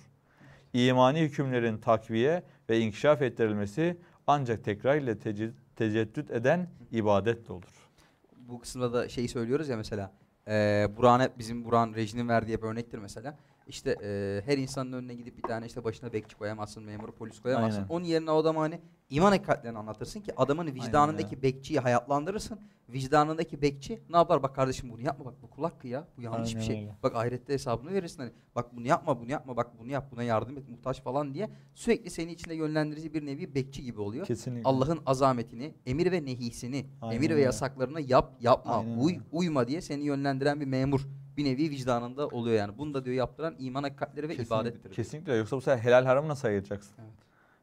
İmani hükümlerin takviye ve inkişaf ettirilmesi ancak tekrar ile tece- teceddüt eden ibadetle olur. Bu kısımda da şeyi söylüyoruz ya mesela. E, Burak'ın hep bizim Burak'ın rejinin verdiği bir örnektir mesela. İşte e, her insanın önüne gidip bir tane işte başına bekçi koyamazsın, memur polis koyamazsın. Aynen. Onun yerine o adama hani iman hakikatlerini anlatırsın ki adamın vicdanındaki bekçiyi hayatlandırırsın. Vicdanındaki bekçi ne yapar? Bak kardeşim bunu yapma bak bu kul hakkı ya. Bu yanlış bir Aynen şey. öyle. Bak ahirette hesabını verirsin hani. Bak bunu yapma bunu yapma bak bunu yap buna yardım et muhtaç falan diye sürekli seni içinde yönlendirici bir nevi bekçi gibi oluyor. Kesinlikle. Allah'ın azametini, emir ve nehisini, Aynen emir ve yasaklarını yap, yapma, Aynen uy, uyma diye seni yönlendiren bir memur. Bir nevi vicdanında oluyor yani. Bunu da diyor yaptıran iman hakikatleri ve Kesinlikle, ibadettir. kesinlikle yoksa bu sefer helal haramı nasıl ayıracaksın? Evet.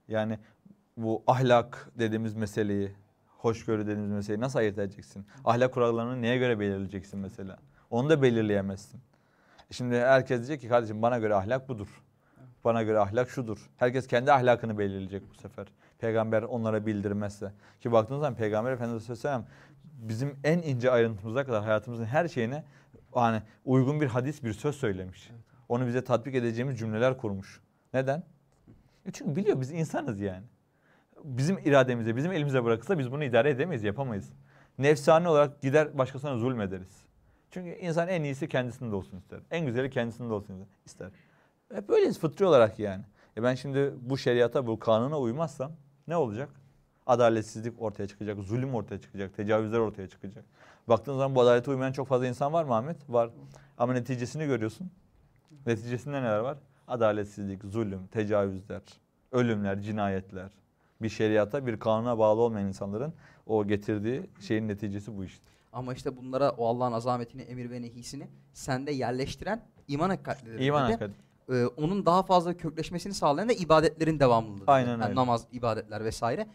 Yani bu ahlak dediğimiz meseleyi, hoşgörü dediğimiz meseleyi nasıl ayırt edeceksin? Ahlak kurallarını neye göre belirleyeceksin mesela? Onu da belirleyemezsin. E Şimdi herkes diyecek ki kardeşim bana göre ahlak budur. Bana göre ahlak şudur. Herkes kendi ahlakını belirleyecek bu sefer. Peygamber onlara bildirmezse. Ki baktığınız zaman Peygamber Efendimiz Aleyhisselam bizim en ince ayrıntımıza kadar hayatımızın her şeyine hani uygun bir hadis, bir söz söylemiş. Onu bize tatbik edeceğimiz cümleler kurmuş. Neden? E Çünkü biliyor biz insanız yani. Bizim irademize, bizim elimize bırakılsa biz bunu idare edemeyiz, yapamayız. Nefsani olarak gider başkasına zulmederiz. Çünkü insan en iyisi kendisinde olsun ister. En güzeli kendisinde olsun ister. Hep böyleyiz fıtri olarak yani. E ben şimdi bu şeriata, bu kanuna uymazsam ne olacak? Adaletsizlik ortaya çıkacak, zulüm ortaya çıkacak, tecavüzler ortaya çıkacak. Baktığın zaman bu adalete uymayan çok fazla insan var mı Ahmet? Var. Ama neticesini görüyorsun. Neticesinde neler var? Adaletsizlik, zulüm, tecavüzler, ölümler, cinayetler. Bir şeriata, bir kanuna bağlı olmayan insanların o getirdiği şeyin neticesi bu işte. Ama işte bunlara o Allah'ın azametini, emir ve nehisini sende yerleştiren iman hakikatleri. İman Ve, hakikaten. e, onun daha fazla kökleşmesini sağlayan da ibadetlerin devamlılığı. Aynen Yani öyle. namaz, ibadetler vesaire.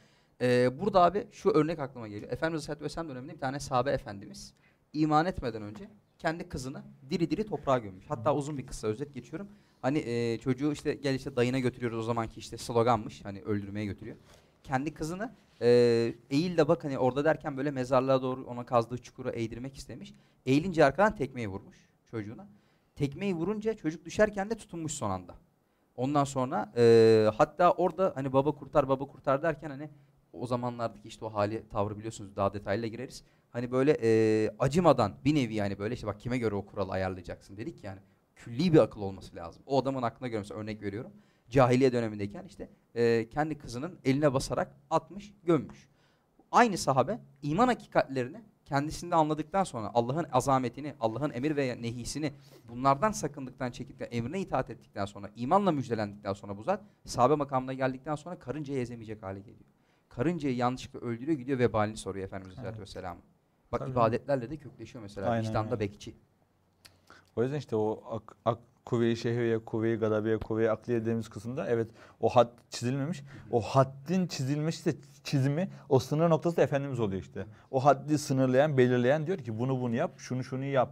E, burada abi şu örnek aklıma geliyor. Efendimiz Aleyhisselatü Vesselam döneminde bir tane sahabe efendimiz iman etmeden önce kendi kızını diri diri toprağa gömmüş. Hatta uzun bir kısa özet geçiyorum. Hani e, çocuğu işte gel işte dayına götürüyoruz o zamanki işte sloganmış. Hani öldürmeye götürüyor. Kendi kızını e, eğil de bak hani orada derken böyle mezarlığa doğru ona kazdığı çukuru eğdirmek istemiş. Eğilince arkadan tekmeyi vurmuş çocuğuna. Tekmeyi vurunca çocuk düşerken de tutunmuş son anda. Ondan sonra e, hatta orada hani baba kurtar baba kurtar derken hani o zamanlardaki işte o hali tavrı biliyorsunuz daha detaylı gireriz. Hani böyle e, acımadan bir nevi yani böyle işte bak kime göre o kuralı ayarlayacaksın dedik yani. Külli bir akıl olması lazım. O adamın aklına göre mesela örnek veriyorum. Cahiliye dönemindeyken işte e, kendi kızının eline basarak atmış gömmüş. Aynı sahabe iman hakikatlerini kendisinde anladıktan sonra Allah'ın azametini, Allah'ın emir ve nehisini bunlardan sakındıktan, çektikten, emrine itaat ettikten sonra, imanla müjdelendikten sonra bu zat sahabe makamına geldikten sonra karıncayı ezemeyecek hale geliyor. Karıncayı yanlışlıkla öldürüyor gidiyor vebalini soruyor Efendimiz Aleyhisselatü Vesselam. Bak Tabii. ibadetlerle de kökleşiyor mesela. Aynen Vicdanda öyle. bekçi. O yüzden işte o ak, ak, kuvve-i şehviye, kuvve-i gadabiye, kuvve-i akliye dediğimiz kısımda evet o had çizilmemiş. O haddin çizilmiş işte çizimi o sınır noktası da Efendimiz oluyor işte. O haddi sınırlayan, belirleyen diyor ki bunu bunu yap, şunu şunu yap.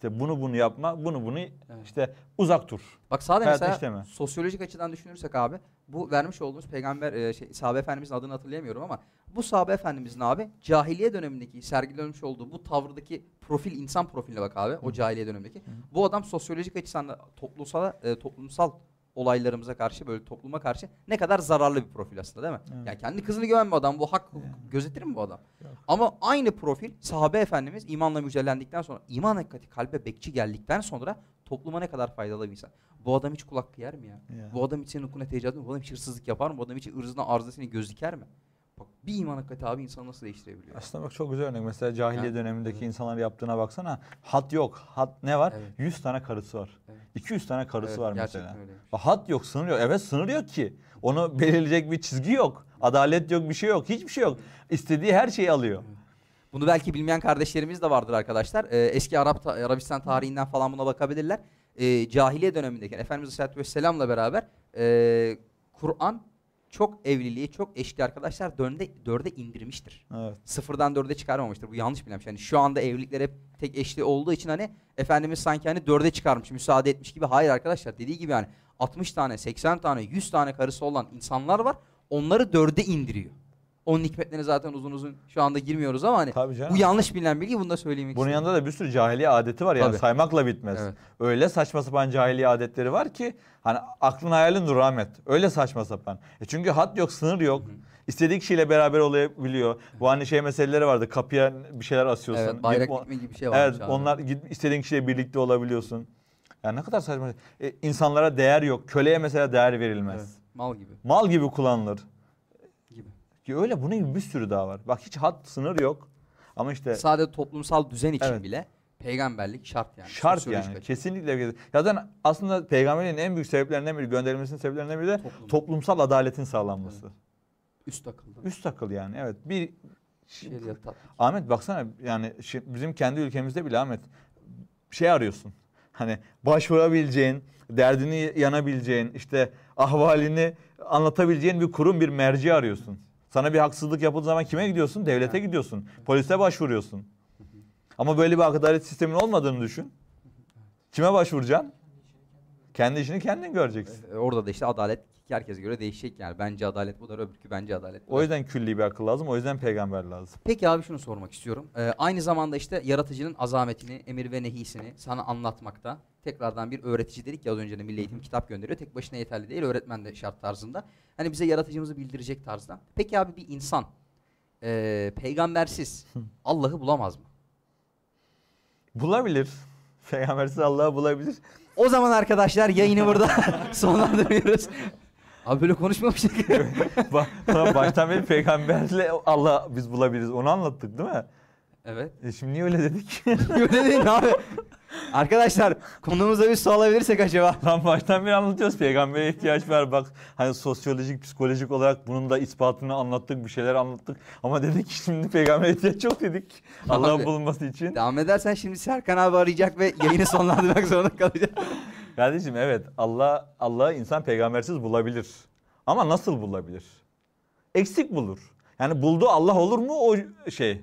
İşte bunu bunu yapma, bunu bunu işte uzak dur. Bak Hayatta mesela işleme. sosyolojik açıdan düşünürsek abi bu vermiş olduğumuz peygamber e, şey, sahabe efendimizin adını hatırlayamıyorum ama bu sahabe efendimizin abi cahiliye dönemindeki sergilenmiş olduğu bu tavırdaki profil insan profiline bak abi o cahiliye dönemindeki. Bu adam sosyolojik açıdan da toplumsal e, toplumsal olaylarımıza karşı böyle topluma karşı ne kadar zararlı bir profil aslında değil mi? Evet. Yani kendi kızını gömen bir adam bu hak hukuk gözetir mi bu adam? Ama aynı profil sahabe efendimiz imanla müjdelendikten sonra iman hakikati kalbe bekçi geldikten sonra topluma ne kadar faydalı bir insan. Bu adam hiç kulak kıyar mı ya? Ya. Bu adam hiç senin hukukuna tecavüz mü? Bu adam hiç hırsızlık yapar mı? Bu adam hiç ırzına arzına seni göz diker mi? Bak bir iman hakikati abi insanı nasıl değiştirebiliyor? Aslında bak çok güzel örnek. Mesela cahiliye Yani, dönemindeki evet. insanlar yaptığına baksana. Hat yok. Hat ne var? Evet. 100 tane karısı var. Evet. 200 tane karısı Evet, var mesela. öyleymiş. Hat yok, sınır yok. Evet sınır yok ki. Onu belirleyecek bir çizgi yok. Adalet yok, bir şey yok. Hiçbir şey yok. İstediği her şeyi alıyor. Bunu belki bilmeyen kardeşlerimiz de vardır arkadaşlar. Ee, eski Arap ta- Arabistan tarihinden falan buna bakabilirler. Ee, cahiliye dönemindeki Efendimiz Aleyhisselatü Vesselam'la beraber e, Kur'an çok evliliği, çok eşli arkadaşlar dörde, dörde indirmiştir. Evet. Sıfırdan dörde çıkarmamıştır. Bu yanlış bilinmiş. Yani şu anda evlilikler hep tek eşli olduğu için hani Efendimiz sanki hani dörde çıkarmış, müsaade etmiş gibi. Hayır arkadaşlar dediği gibi yani 60 tane, 80 tane, 100 tane karısı olan insanlar var. Onları dörde indiriyor. Onun hikmetlerine zaten uzun uzun şu anda girmiyoruz ama hani Tabii canım. bu yanlış bilinen bilgi bunu da söylemek Bunun yanında da bir sürü cahiliye adeti var yani Tabii. saymakla bitmez. Evet. Öyle saçma sapan cahiliye adetleri var ki hani aklın hayalin dur Ahmet. Öyle saçma sapan. E çünkü had yok, sınır yok. İstediği kişiyle beraber olabiliyor. Bu hani şey meseleleri vardı. Kapıya bir şeyler asıyorsun. Evet, bayrak dikme gibi bir şey var. Evet, onlar istediğin kişiyle birlikte olabiliyorsun. Yani ne kadar saçma. E, insanlara değer yok. Köleye mesela değer verilmez. Evet, mal gibi Mal gibi kullanılır. Ki öyle bunun gibi bir sürü daha var. Bak hiç had sınır yok. Ama işte Sadece toplumsal düzen için Evet. bile peygamberlik şart yani. Şart Sosyolojik yani. açıdan. Kesinlikle. Zaten aslında peygamberin en büyük sebeplerinden biri, gönderilmesinin sebeplerinden biri de Toplum. toplumsal adaletin sağlanması. Üst akıllı. Üst akıl yani. Evet. Bir Şeriat tatlı. Ahmet baksana yani şi- bizim kendi ülkemizde bile Ahmet şey arıyorsun. Hani başvurabileceğin, derdini yanabileceğin, işte ahvalini anlatabileceğin bir kurum, bir merci arıyorsun. Sana bir haksızlık yapıldığı zaman kime gidiyorsun? Devlete gidiyorsun. Polise başvuruyorsun. Ama böyle bir adalet sistemin olmadığını düşün. Kime başvuracaksın? Kendi işini kendin göreceksin. Ee, Orada da işte adalet herkese göre değişecek yani. Bence adalet budur, öbürkü bence adalet. O yüzden külli bir akıl lazım. O yüzden peygamber lazım. Peki abi şunu sormak istiyorum. Ee, aynı zamanda işte yaratıcının azametini, emir ve nehisini sana anlatmakta. Tekrardan bir öğretici dedik ya az önce de Milli Eğitim kitap gönderiyor. Tek başına yeterli değil, öğretmen de şart tarzında. Hani bize yaratıcımızı bildirecek tarzda. Peki abi bir insan ee, peygambersiz Allah'ı bulamaz mı? Bulabilir. Peygambersiz Allah'ı bulabilir. O zaman arkadaşlar yayını burada [laughs] sonlandırıyoruz. Abi böyle konuşmamıştık. [laughs] Baştan beri peygamberle Allah biz bulabiliriz. Onu anlattık değil mi? evet. E şimdi niye öyle dedik? [laughs] Öyle değil abi. Arkadaşlar konumuza bir su alabilirsek acaba? Tam baştan beri anlatıyoruz. Peygambere ihtiyaç var. Bak hani sosyolojik, psikolojik olarak bunun da ispatını anlattık, bir şeyler anlattık. Ama dedik ki şimdi peygambere ihtiyaç yok dedik. Allah'ın bulunması için. Devam edersen şimdi Serkan abi arayacak ve yayını sonlandırmak zorunda kalacak. [laughs] Kardeşim evet Allah Allah'ı insan peygambersiz bulabilir. Ama nasıl bulabilir? Eksik bulur. Yani buldu Allah olur mu o şey?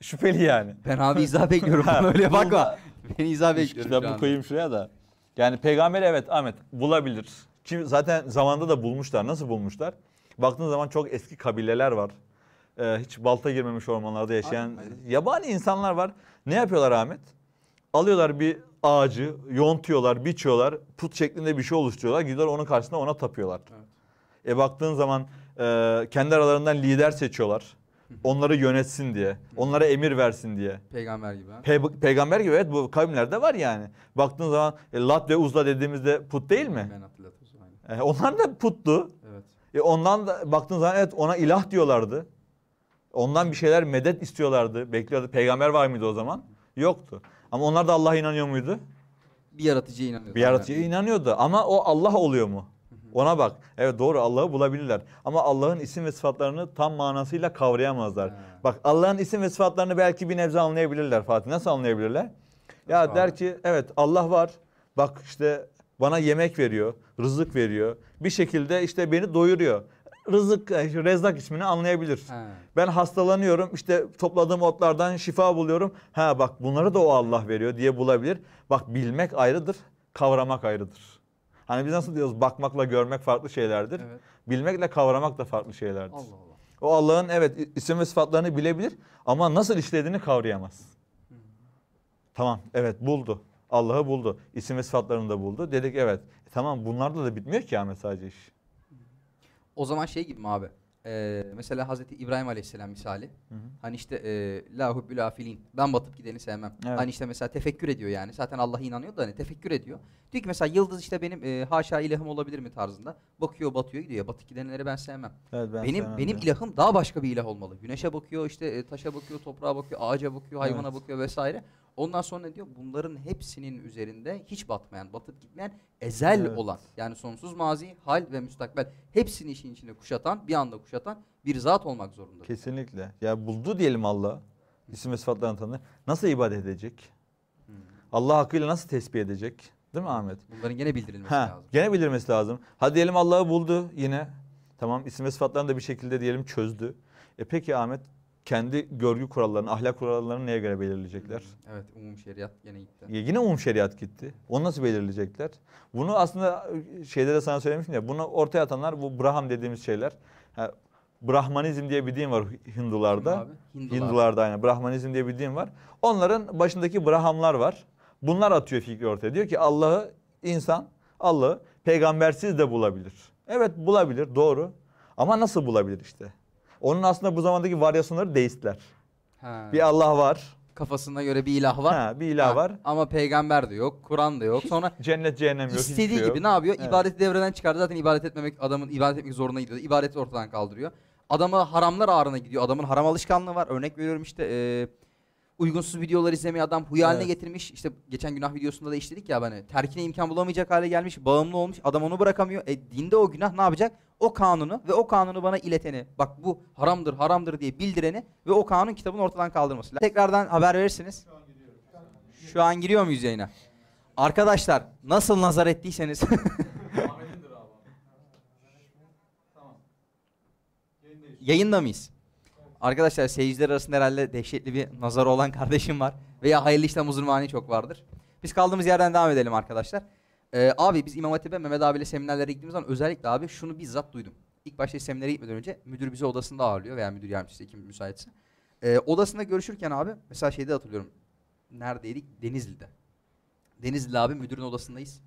Şüpheli yani. Ben abi izah bekliyorum. Bana öyle bakma. Ben izah bekliyorum Kitabı koyayım şuraya da. Yani peygamber evet Ahmet bulabilir. Ki zaten zamanda da bulmuşlar. Nasıl bulmuşlar? Baktığın zaman çok eski kabileler var. Ee, hiç balta girmemiş ormanlarda yaşayan Aynen. yabani insanlar var. Ne yapıyorlar Ahmet? Alıyorlar bir ağacı, yontuyorlar, biçiyorlar, put şeklinde bir şey oluşturuyorlar. Gidiyorlar onun karşısında ona tapıyorlar. Evet. E baktığın zaman e, kendi aralarından lider seçiyorlar. Onları yönetsin diye, onlara emir versin diye. Peygamber gibi. Pe- peygamber gibi evet bu kavimlerde var yani. Baktığın zaman e, Lat ve Uzla dediğimizde put değil mi? E, onlar da puttu. Evet. E, ondan da baktığın zaman evet ona ilah diyorlardı. Ondan bir şeyler medet istiyorlardı. Bekliyordu. Peygamber var mıydı o zaman? Yoktu. Ama onlar da Allah'a inanıyor muydu? Bir yaratıcıya inanıyor. Bir yaratıcıya inanıyordu. Ama o Allah oluyor mu? Ona bak. Evet doğru Allah'ı bulabilirler. Ama Allah'ın isim ve sıfatlarını tam manasıyla kavrayamazlar. Ha. Bak Allah'ın isim ve sıfatlarını belki bir nebze anlayabilirler Fatih. Nasıl anlayabilirler? Ya Nasıl der ki evet Allah var. Bak işte bana yemek veriyor, rızık veriyor. Bir şekilde işte beni doyuruyor. Rızık, e, rezzak ismini anlayabilir. Ha. Ben hastalanıyorum işte topladığım otlardan şifa buluyorum. Ha bak bunları da o Allah veriyor diye bulabilir. Bak bilmek ayrıdır, kavramak ayrıdır. Hani biz nasıl diyoruz bakmakla görmek farklı şeylerdir. Evet. Bilmekle kavramak da farklı şeylerdir. Allah Allah. O Allah'ın evet isim ve sıfatlarını bilebilir ama nasıl işlediğini kavrayamaz. Tamam evet buldu. Allah'ı buldu. İsim ve sıfatlarını da buldu. Dedik evet. E, tamam bunlarda da bitmiyor ki Ahmet sadece iş. O zaman şey gibi mi abi? Ee, mesela Hazreti İbrahim Aleyhisselam misali. Hı hı. Hani işte e, la hubbül afilin. Ben batıp gideni sevmem. Evet. Hani işte mesela tefekkür ediyor yani. Zaten Allah'a inanıyor da hani tefekkür ediyor. Diyor ki mesela yıldız işte benim e, haşa ilahım olabilir mi tarzında. Bakıyor batıyor gidiyor. Batıp gidenleri ben sevmem. Evet, ben benim sevmem benim de. ilahım daha başka bir ilah olmalı. Güneşe bakıyor işte e, taşa bakıyor, toprağa bakıyor, ağaca bakıyor, hayvana Evet. bakıyor vesaire. Ondan sonra ne diyor? Bunların hepsinin üzerinde hiç batmayan, batıp gitmeyen, ezel Evet. olan yani sonsuz mazi, hal ve müstakbel hepsini işin içine kuşatan, bir anda kuşatan bir zat olmak zorunda. Kesinlikle. Ya buldu diyelim Allah. İsim ve sıfatlarını tanı. Nasıl ibadet edecek? Hmm. Allah hakkıyla nasıl tesbih edecek? Değil mi Ahmet? Bunların gene bildirilmesi Ha, lazım. gene bildirmesi lazım. Hadi diyelim Allah'ı buldu yine. Tamam isim ve sıfatlarını da bir şekilde diyelim çözdü. E peki Ahmet kendi görgü kurallarını, ahlak kurallarını neye göre belirleyecekler? Evet, umum şeriat gene gitti. Ya yine umum şeriat gitti. Onu nasıl belirleyecekler? Bunu aslında şeyde de sana söylemiştim ya. Bunu ortaya atanlar bu Braham dediğimiz şeyler. Ha, Brahmanizm diye bir din var Hindularda. Abi? Hindular. Hindularda aynen. Brahmanizm diye bir din var. Onların başındaki Brahamlar var. Bunlar atıyor fikri ortaya. Diyor ki Allah'ı insan, Allah'ı peygambersiz de bulabilir. Evet bulabilir doğru. Ama nasıl bulabilir işte? Onun aslında bu zamandaki varyasyonları deistler. Ha. Bir Allah var. Kafasına göre bir ilah var. Ha, bir ilah Ha, var. Ama peygamber de yok, Kur'an da yok. Sonra Cennet cehennem yok. istediği şey yok. gibi ne yapıyor? Evet. İbadeti devreden çıkardı. Zaten ibadet etmemek adamın ibadet etmek zoruna gidiyor. İbadeti ortadan kaldırıyor. Adamı haramlar ağrına gidiyor. Adamın haram alışkanlığı var. Örnek veriyorum işte e, uygunsuz videolar izlemeyi adam huy haline Evet. getirmiş. İşte geçen günah videosunda da işledik ya hani terkine imkan bulamayacak hale gelmiş. Bağımlı olmuş. Adam onu bırakamıyor. E dinde o günah ne yapacak? O kanunu ve o kanunu bana ileteni. Bak bu haramdır haramdır diye bildireni ve o kanun kitabını ortadan kaldırması. Tekrardan haber verirsiniz. Şu an giriyor muyuz yayına? Arkadaşlar nasıl nazar ettiyseniz [laughs] Yayında mıyız? Arkadaşlar seyirciler arasında herhalde dehşetli bir nazarı olan [laughs] kardeşim var. Veya hayırlı işlem uzunmani çok vardır. Biz kaldığımız yerden devam edelim arkadaşlar. Ee, abi biz İmam Hatip'e Mehmet abiyle seminerlere gittiğimiz zaman özellikle abi şunu bizzat duydum. İlk başta seminere gitmeden önce müdür bizi odasında ağırlıyor veya müdür yardımcısı kim müsaitse. Ee, odasında görüşürken abi mesela şeyde hatırlıyorum. Neredeydik? Denizli'de. Denizli abi müdürün odasındayız.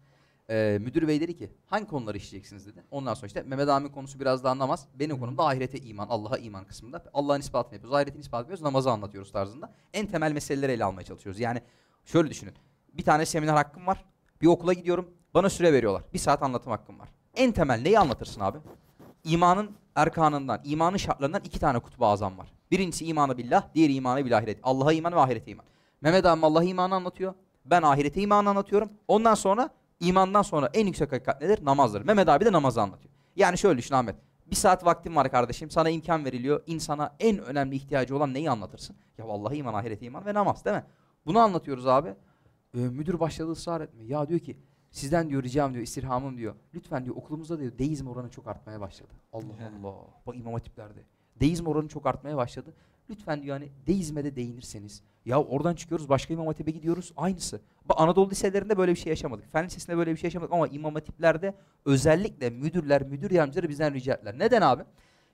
Ee, müdür bey dedi ki hangi konuları işleyeceksiniz dedi. Ondan sonra işte Mehmet Amin konusu biraz daha namaz. Benim konum da ahirete iman, Allah'a iman kısmında. Allah'ın ispatını yapıyoruz, ahiretin ispatını yapıyoruz, namazı anlatıyoruz tarzında. En temel meseleleri ele almaya çalışıyoruz. Yani şöyle düşünün. Bir tane seminer hakkım var. Bir okula gidiyorum. Bana süre veriyorlar. Bir saat anlatım hakkım var. En temel neyi anlatırsın abi? İmanın erkanından, imanın şartlarından iki tane kutubu azam var. Birincisi imanı billah, diğeri imanı bil ahiret. Allah'a iman ve ahirete iman. Mehmet Amin Allah'a imanı anlatıyor. Ben ahirete imanı anlatıyorum. Ondan sonra imandan sonra en yüksek hakikat nedir? Namazdır. Mehmet abi de namazı anlatıyor. Yani şöyle düşün Ahmet. Bir saat vaktin var kardeşim. Sana imkan veriliyor. İnsana en önemli ihtiyacı olan neyi anlatırsın? Ya vallahi iman, ahirete iman ve namaz değil mi? Bunu anlatıyoruz abi. Ee, müdür başladı ısrar etme. Ya diyor ki sizden diyor ricam diyor istirhamım diyor. Lütfen diyor okulumuzda diyor deizm oranı çok artmaya başladı. Allah Allah. Bak imam hatiplerde. Deizm oranı çok artmaya başladı. Lütfen diyor hani deizme de değinirseniz. Ya oradan çıkıyoruz başka imam hatibe gidiyoruz aynısı. Anadolu liselerinde böyle bir şey yaşamadık. Fen lisesinde böyle bir şey yaşamadık ama imam hatiplerde özellikle müdürler, müdür yardımcıları bizden rica ettiler. Neden abi?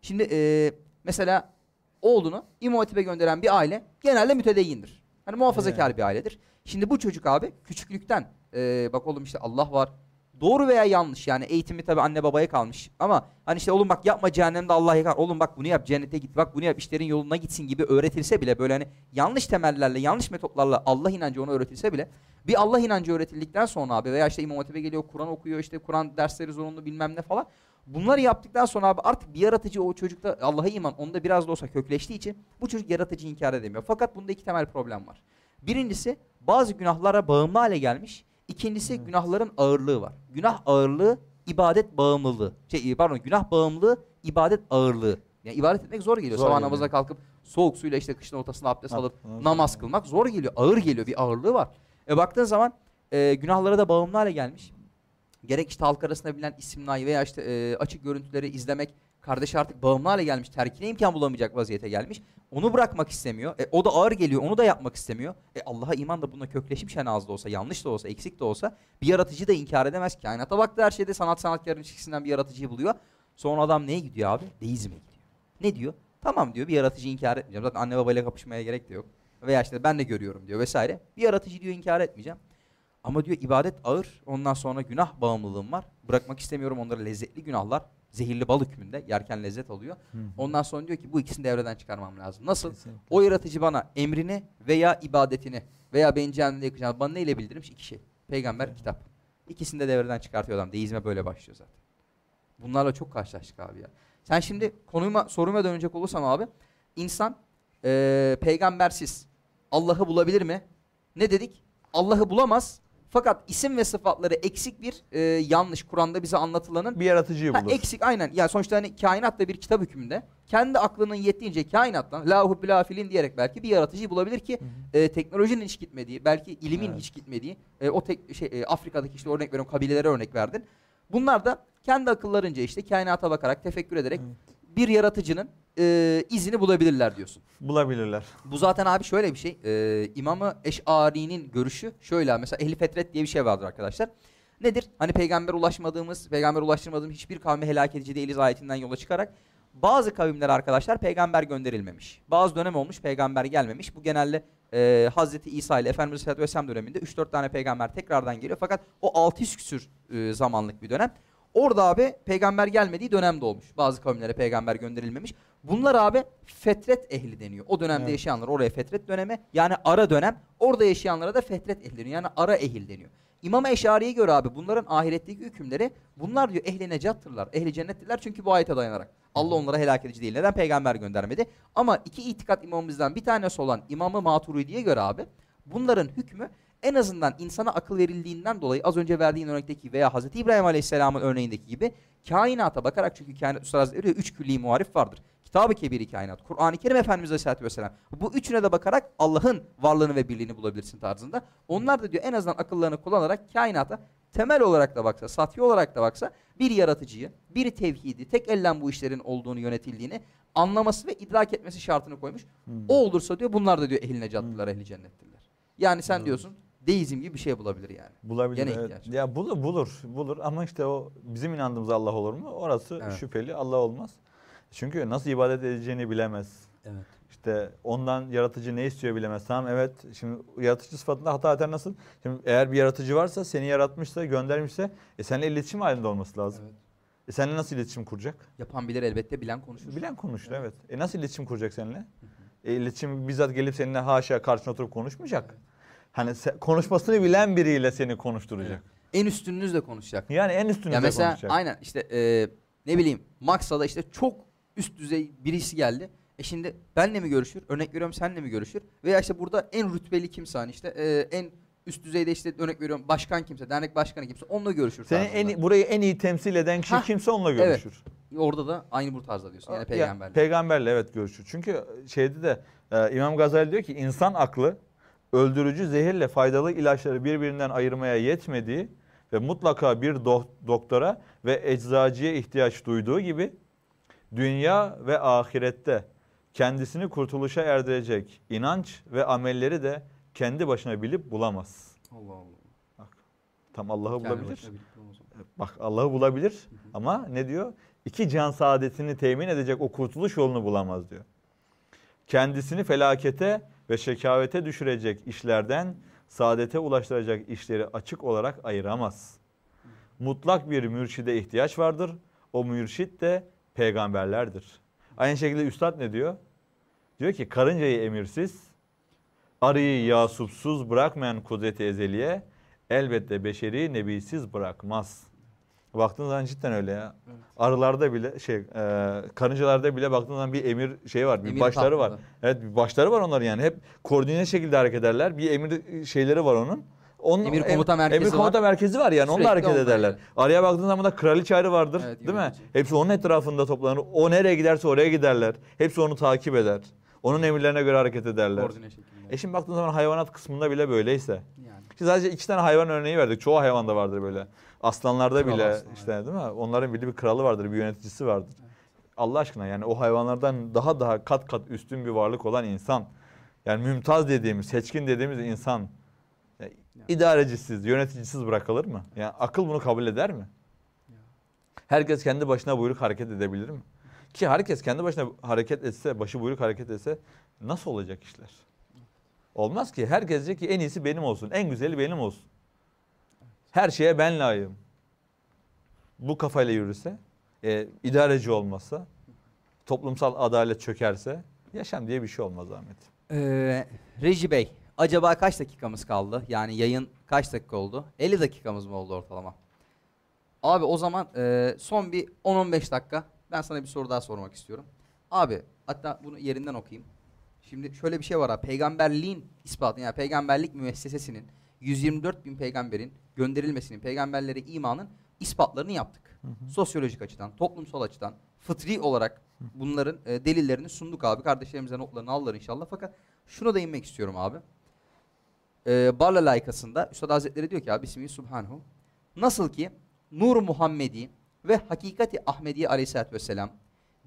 Şimdi e, mesela oğlunu imam hatibe gönderen bir aile genelde mütedeyyindir. Hani muhafazakar bir ailedir. Şimdi bu çocuk abi küçüklükten e, bak oğlum işte Allah var. Doğru veya yanlış yani eğitimi tabii anne babaya kalmış ama hani işte oğlum bak yapma cehennemde Allah yakar. Oğlum bak bunu yap cennete git. Bak bunu yap işlerin yoluna gitsin gibi öğretilse bile böyle hani yanlış temellerle yanlış metotlarla Allah inancı ona öğretilse bile bir Allah inancı öğretildikten sonra abi veya işte İmam Hatip'e geliyor Kur'an okuyor işte Kur'an dersleri zorunlu bilmem ne falan. Bunları yaptıktan sonra abi artık bir yaratıcı o çocukta Allah'a iman onda biraz da olsa kökleştiği için bu çocuk yaratıcı inkar edemiyor. Fakat bunda iki temel problem var. Birincisi bazı günahlara bağımlı hale gelmiş. İkincisi günahların ağırlığı var. Günah ağırlığı, ibadet bağımlılığı. Şey pardon günah bağımlılığı, ibadet ağırlığı. Yani ibadet etmek zor geliyor. Zor Sabah geliyor. namaza kalkıp soğuk suyla işte kışın ortasında abdest Ab- alıp namaz kılmak zor geliyor. Ağır geliyor. Bir ağırlığı var. E baktığın zaman e, günahlara da bağımlı hale gelmiş. Gerek işte halk arasında bilinen isimnayı veya işte e, açık görüntüleri izlemek kardeş artık bağımlı hale gelmiş. Terkine imkan bulamayacak vaziyete gelmiş. Onu bırakmak istemiyor. E, o da ağır geliyor. Onu da yapmak istemiyor. E, Allah'a iman da buna kökleşmiş en az da olsa, yanlış da olsa, eksik de olsa bir yaratıcı da inkar edemez. Kainata baktı her şeyde sanat sanatkarın ilişkisinden bir yaratıcıyı buluyor. Sonra adam neye gidiyor abi? Deizme gidiyor. Ne diyor? Tamam diyor bir yaratıcı inkar etmeyeceğim. Zaten anne babayla kapışmaya gerek de yok. Veya işte ben de görüyorum diyor vesaire. Bir yaratıcı diyor inkar etmeyeceğim. Ama diyor ibadet ağır. Ondan sonra günah bağımlılığım var. Bırakmak istemiyorum onları lezzetli günahlar. Zehirli bal hükmünde yerken lezzet alıyor. Ondan sonra diyor ki bu ikisini devreden çıkarmam lazım. Nasıl? Kesinlikle. O yaratıcı bana emrini veya ibadetini veya beni cehennemde yakacağını bana neyle bildirmiş? İki şey. Peygamber, kitap. İkisini de devreden çıkartıyor adam. Deizme böyle başlıyor zaten. Bunlarla çok karşılaştık abi ya. Sen şimdi konuma, soruma dönecek olursam abi. insan eee, peygambersiz Allah'ı bulabilir mi? Ne dedik? Allah'ı bulamaz. Fakat isim ve sıfatları eksik bir eee, yanlış Kur'an'da bize anlatılanın Bir yaratıcıyı Ha, bulur. eksik aynen. Yani sonuçta hani kainat da bir kitap hükmünde. Kendi aklının yettiğince kainattan la hubbi la filin diyerek belki bir yaratıcıyı bulabilir ki e, teknolojinin hiç gitmediği, belki ilimin Evet. hiç gitmediği e, o tek şey e, Afrika'daki işte örnek veriyorum kabilelere örnek verdin. Bunlar da kendi akıllarınca işte kainata bakarak, tefekkür ederek bir yaratıcının e, izini bulabilirler diyorsun. Bulabilirler. Bu zaten abi şöyle bir şey. E, İmamı Eş'ari'nin görüşü şöyle mesela ehli fetret diye bir şey vardır arkadaşlar. Nedir? Hani peygamber ulaşmadığımız, peygamber ulaştırmadığımız hiçbir kavme helak edici değiliz ayetinden yola çıkarak bazı kavimler arkadaşlar peygamber gönderilmemiş. Bazı dönem olmuş peygamber gelmemiş. Bu genelde e, Hazreti İsa ile Efendimiz Aleyhisselatü Vesselam döneminde 3-4 tane peygamber tekrardan geliyor. Fakat o 600 küsür e, zamanlık bir dönem. Orada abi peygamber gelmediği dönemde olmuş. Bazı kavimlere peygamber gönderilmemiş. Bunlar abi fetret ehli deniyor. O dönemde Evet. yaşayanlar oraya fetret dönemi yani ara dönem. Orada yaşayanlara da fetret ehli deniyor. Yani ara ehil deniyor. İmam Eşari'ye göre abi bunların ahiretteki hükümleri bunlar diyor ehli necattırlar. Ehli cennettirler çünkü bu ayete dayanarak. Allah onlara helak edici değil. Neden peygamber göndermedi? Ama iki itikat imamımızdan bir tanesi olan İmam-ı Maturidi'ye göre abi bunların hükmü en azından insana akıl verildiğinden dolayı az önce verdiğin örnekteki veya Hazreti İbrahim Aleyhisselam'ın örneğindeki gibi kainata bakarak çünkü kainat Üstad Hazretleri üç külli muharif vardır. Kitab-ı Kebiri kainat, Kur'an-ı Kerim Efendimiz Aleyhisselatü Vesselam. Bu üçüne de bakarak Allah'ın varlığını ve birliğini bulabilirsin tarzında. Onlar da diyor en azından akıllarını kullanarak kainata temel olarak da baksa, satya olarak da baksa bir yaratıcıyı, bir tevhidi, tek ellen bu işlerin olduğunu, yönetildiğini anlaması ve idrak etmesi şartını koymuş. O olursa diyor bunlar da diyor ehli necattılar, ehli cennettirler. Yani sen diyorsun deizm gibi bir şey bulabilir yani. Bulabilir. Gene evet. ihtiyaç. Ya bulur, bulur, bulur ama işte o bizim inandığımız Allah olur mu? Orası Evet. şüpheli. Allah olmaz. Çünkü nasıl ibadet edeceğini bilemez. Evet. İşte ondan yaratıcı ne istiyor bilemez. Tamam evet. Şimdi yaratıcı sıfatında hata eder nasıl? Şimdi eğer bir yaratıcı varsa seni yaratmışsa, göndermişse e seninle iletişim halinde olması lazım. Evet. E seninle nasıl iletişim kuracak? Yapan bilir elbette, bilen konuşur. Bilen konuşur Evet. evet. E nasıl iletişim kuracak seninle? E iletişim bizzat gelip seninle haşa karşına oturup konuşmayacak. Hani konuşmasını bilen biriyle seni konuşturacak. En üstününüzle konuşacak. Yani en üstünüzde Ya mesela konuşacak. aynen işte e, ne bileyim Max'ta işte çok üst düzey birisi geldi. E şimdi benle mi görüşür? Örnek veriyorum senle mi görüşür? Veya işte burada en rütbeli kimse hani işte e, en üst düzeyde işte örnek veriyorum başkan kimse, dernek başkanı kimse onunla görüşür. Seni en burayı en iyi temsil eden kişi Hah, kimse onunla evet. görüşür. Orada da aynı bu tarzda diyorsun. Yani Ya, peygamberle. peygamberle evet görüşür. Çünkü şeyde de e, İmam Gazali diyor ki insan aklı öldürücü zehirle faydalı ilaçları birbirinden ayırmaya yetmediği ve mutlaka bir do- doktora ve eczacıya ihtiyaç duyduğu gibi dünya ve ahirette kendisini kurtuluşa erdirecek inanç ve amelleri de kendi başına bilip bulamaz. Allah Allah. Tam Allah'ı bulabilir. Bak Allah'ı bulabilir ama ne diyor? İki can saadetini temin edecek o kurtuluş yolunu bulamaz diyor. Kendisini felakete ve şekavete düşürecek işlerden saadete ulaştıracak işleri açık olarak ayıramaz. Mutlak bir mürşide ihtiyaç vardır. O mürşit de peygamberlerdir. Aynı şekilde üstad ne diyor? Diyor ki karıncayı emirsiz, arıyı yasupsuz bırakmayan kudreti ezeliye elbette beşeri nebisiz bırakmaz. Baktığın zaman cidden öyle ya. Evet. Arılarda bile şey, e, karıncalarda bile baktığın zaman bir emir şey var, bir Emir başları var. tatlıda. Evet bir başları var onların yani. Hep koordine şekilde hareket ederler. Bir emir şeyleri var onun. Onun Emir komuta merkezi emir komuta merkezi var yani. Onunla Sürekli hareket onlar eder. yani. Araya baktığın zaman da kraliçe arı vardır. Evet, değil mi? yönetici. Hepsi onun etrafında toplanır. O nereye giderse oraya giderler. Hepsi onu takip eder. Onun emirlerine göre hareket ederler. Koordine şeklinde. E şimdi baktığın zaman hayvanat kısmında bile böyleyse. yani. İşte sadece iki tane hayvan örneği verdik. Çoğu hayvanda vardır böyle. Aslanlarda Kral bile aslan, işte değil mi? Onların belli bir kralı vardır, bir yöneticisi vardır. Allah aşkına yani o hayvanlardan daha daha kat kat üstün bir varlık olan insan. Yani mümtaz dediğimiz, seçkin dediğimiz insan ya, idarecisiz, yöneticisiz bırakılır mı? Yani akıl bunu kabul eder mi? Herkes kendi başına buyruk hareket edebilir mi? Ki herkes kendi başına hareket etse, başı buyruk hareket etse nasıl olacak işler? Olmaz ki. Herkes diyecek ki en iyisi benim olsun, en güzeli benim olsun. Her şeye ben layığım. Bu kafayla yürürse, e, idareci olmazsa, toplumsal adalet çökerse yaşam diye bir şey olmaz Ahmet. Ee, Reji Bey, acaba kaç dakikamız kaldı? Yani yayın kaç dakika oldu? 50 dakikamız mı oldu ortalama? Abi o zaman e, son bir 10-15 dakika ben sana bir soru daha sormak istiyorum. Abi hatta bunu yerinden okuyayım. Şimdi şöyle bir şey var abi. Peygamberliğin ispatı yani peygamberlik müessesesinin 124 bin peygamberin gönderilmesinin, peygamberlere imanın ispatlarını yaptık. Sosyolojik açıdan, toplumsal açıdan, fıtri olarak bunların e, delillerini sunduk abi. Kardeşlerimize notlarını alırlar inşallah. Fakat şuna değinmek istiyorum abi. E, Barla layıkasında Üstad Hazretleri diyor ki abi Bismillah Subhanahu. Nasıl ki Nur Muhammedi ve Hakikati Ahmedi Aleyhisselatü Vesselam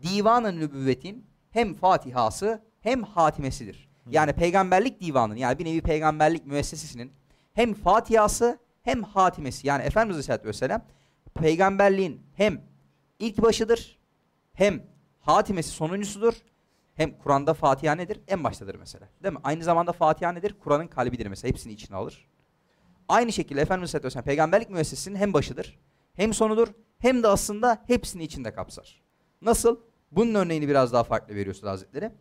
divan-ı nübüvvetin hem fatihası hem hatimesidir. Yani peygamberlik divanının yani bir nevi peygamberlik müessesesinin hem fatihası hem hatimesi. Yani Efendimiz Aleyhisselatü Vesselam peygamberliğin hem ilk başıdır hem hatimesi sonuncusudur. Hem Kur'an'da Fatiha nedir? En baştadır mesela. Değil mi? Aynı zamanda Fatiha nedir? Kur'an'ın kalbidir mesela. Hepsini içine alır. Aynı şekilde Efendimiz Aleyhisselatü Vesselam peygamberlik müessesesinin hem başıdır, hem sonudur, hem de aslında hepsini içinde kapsar. Nasıl? Bunun örneğini biraz daha farklı veriyor Üstad Hazretleri.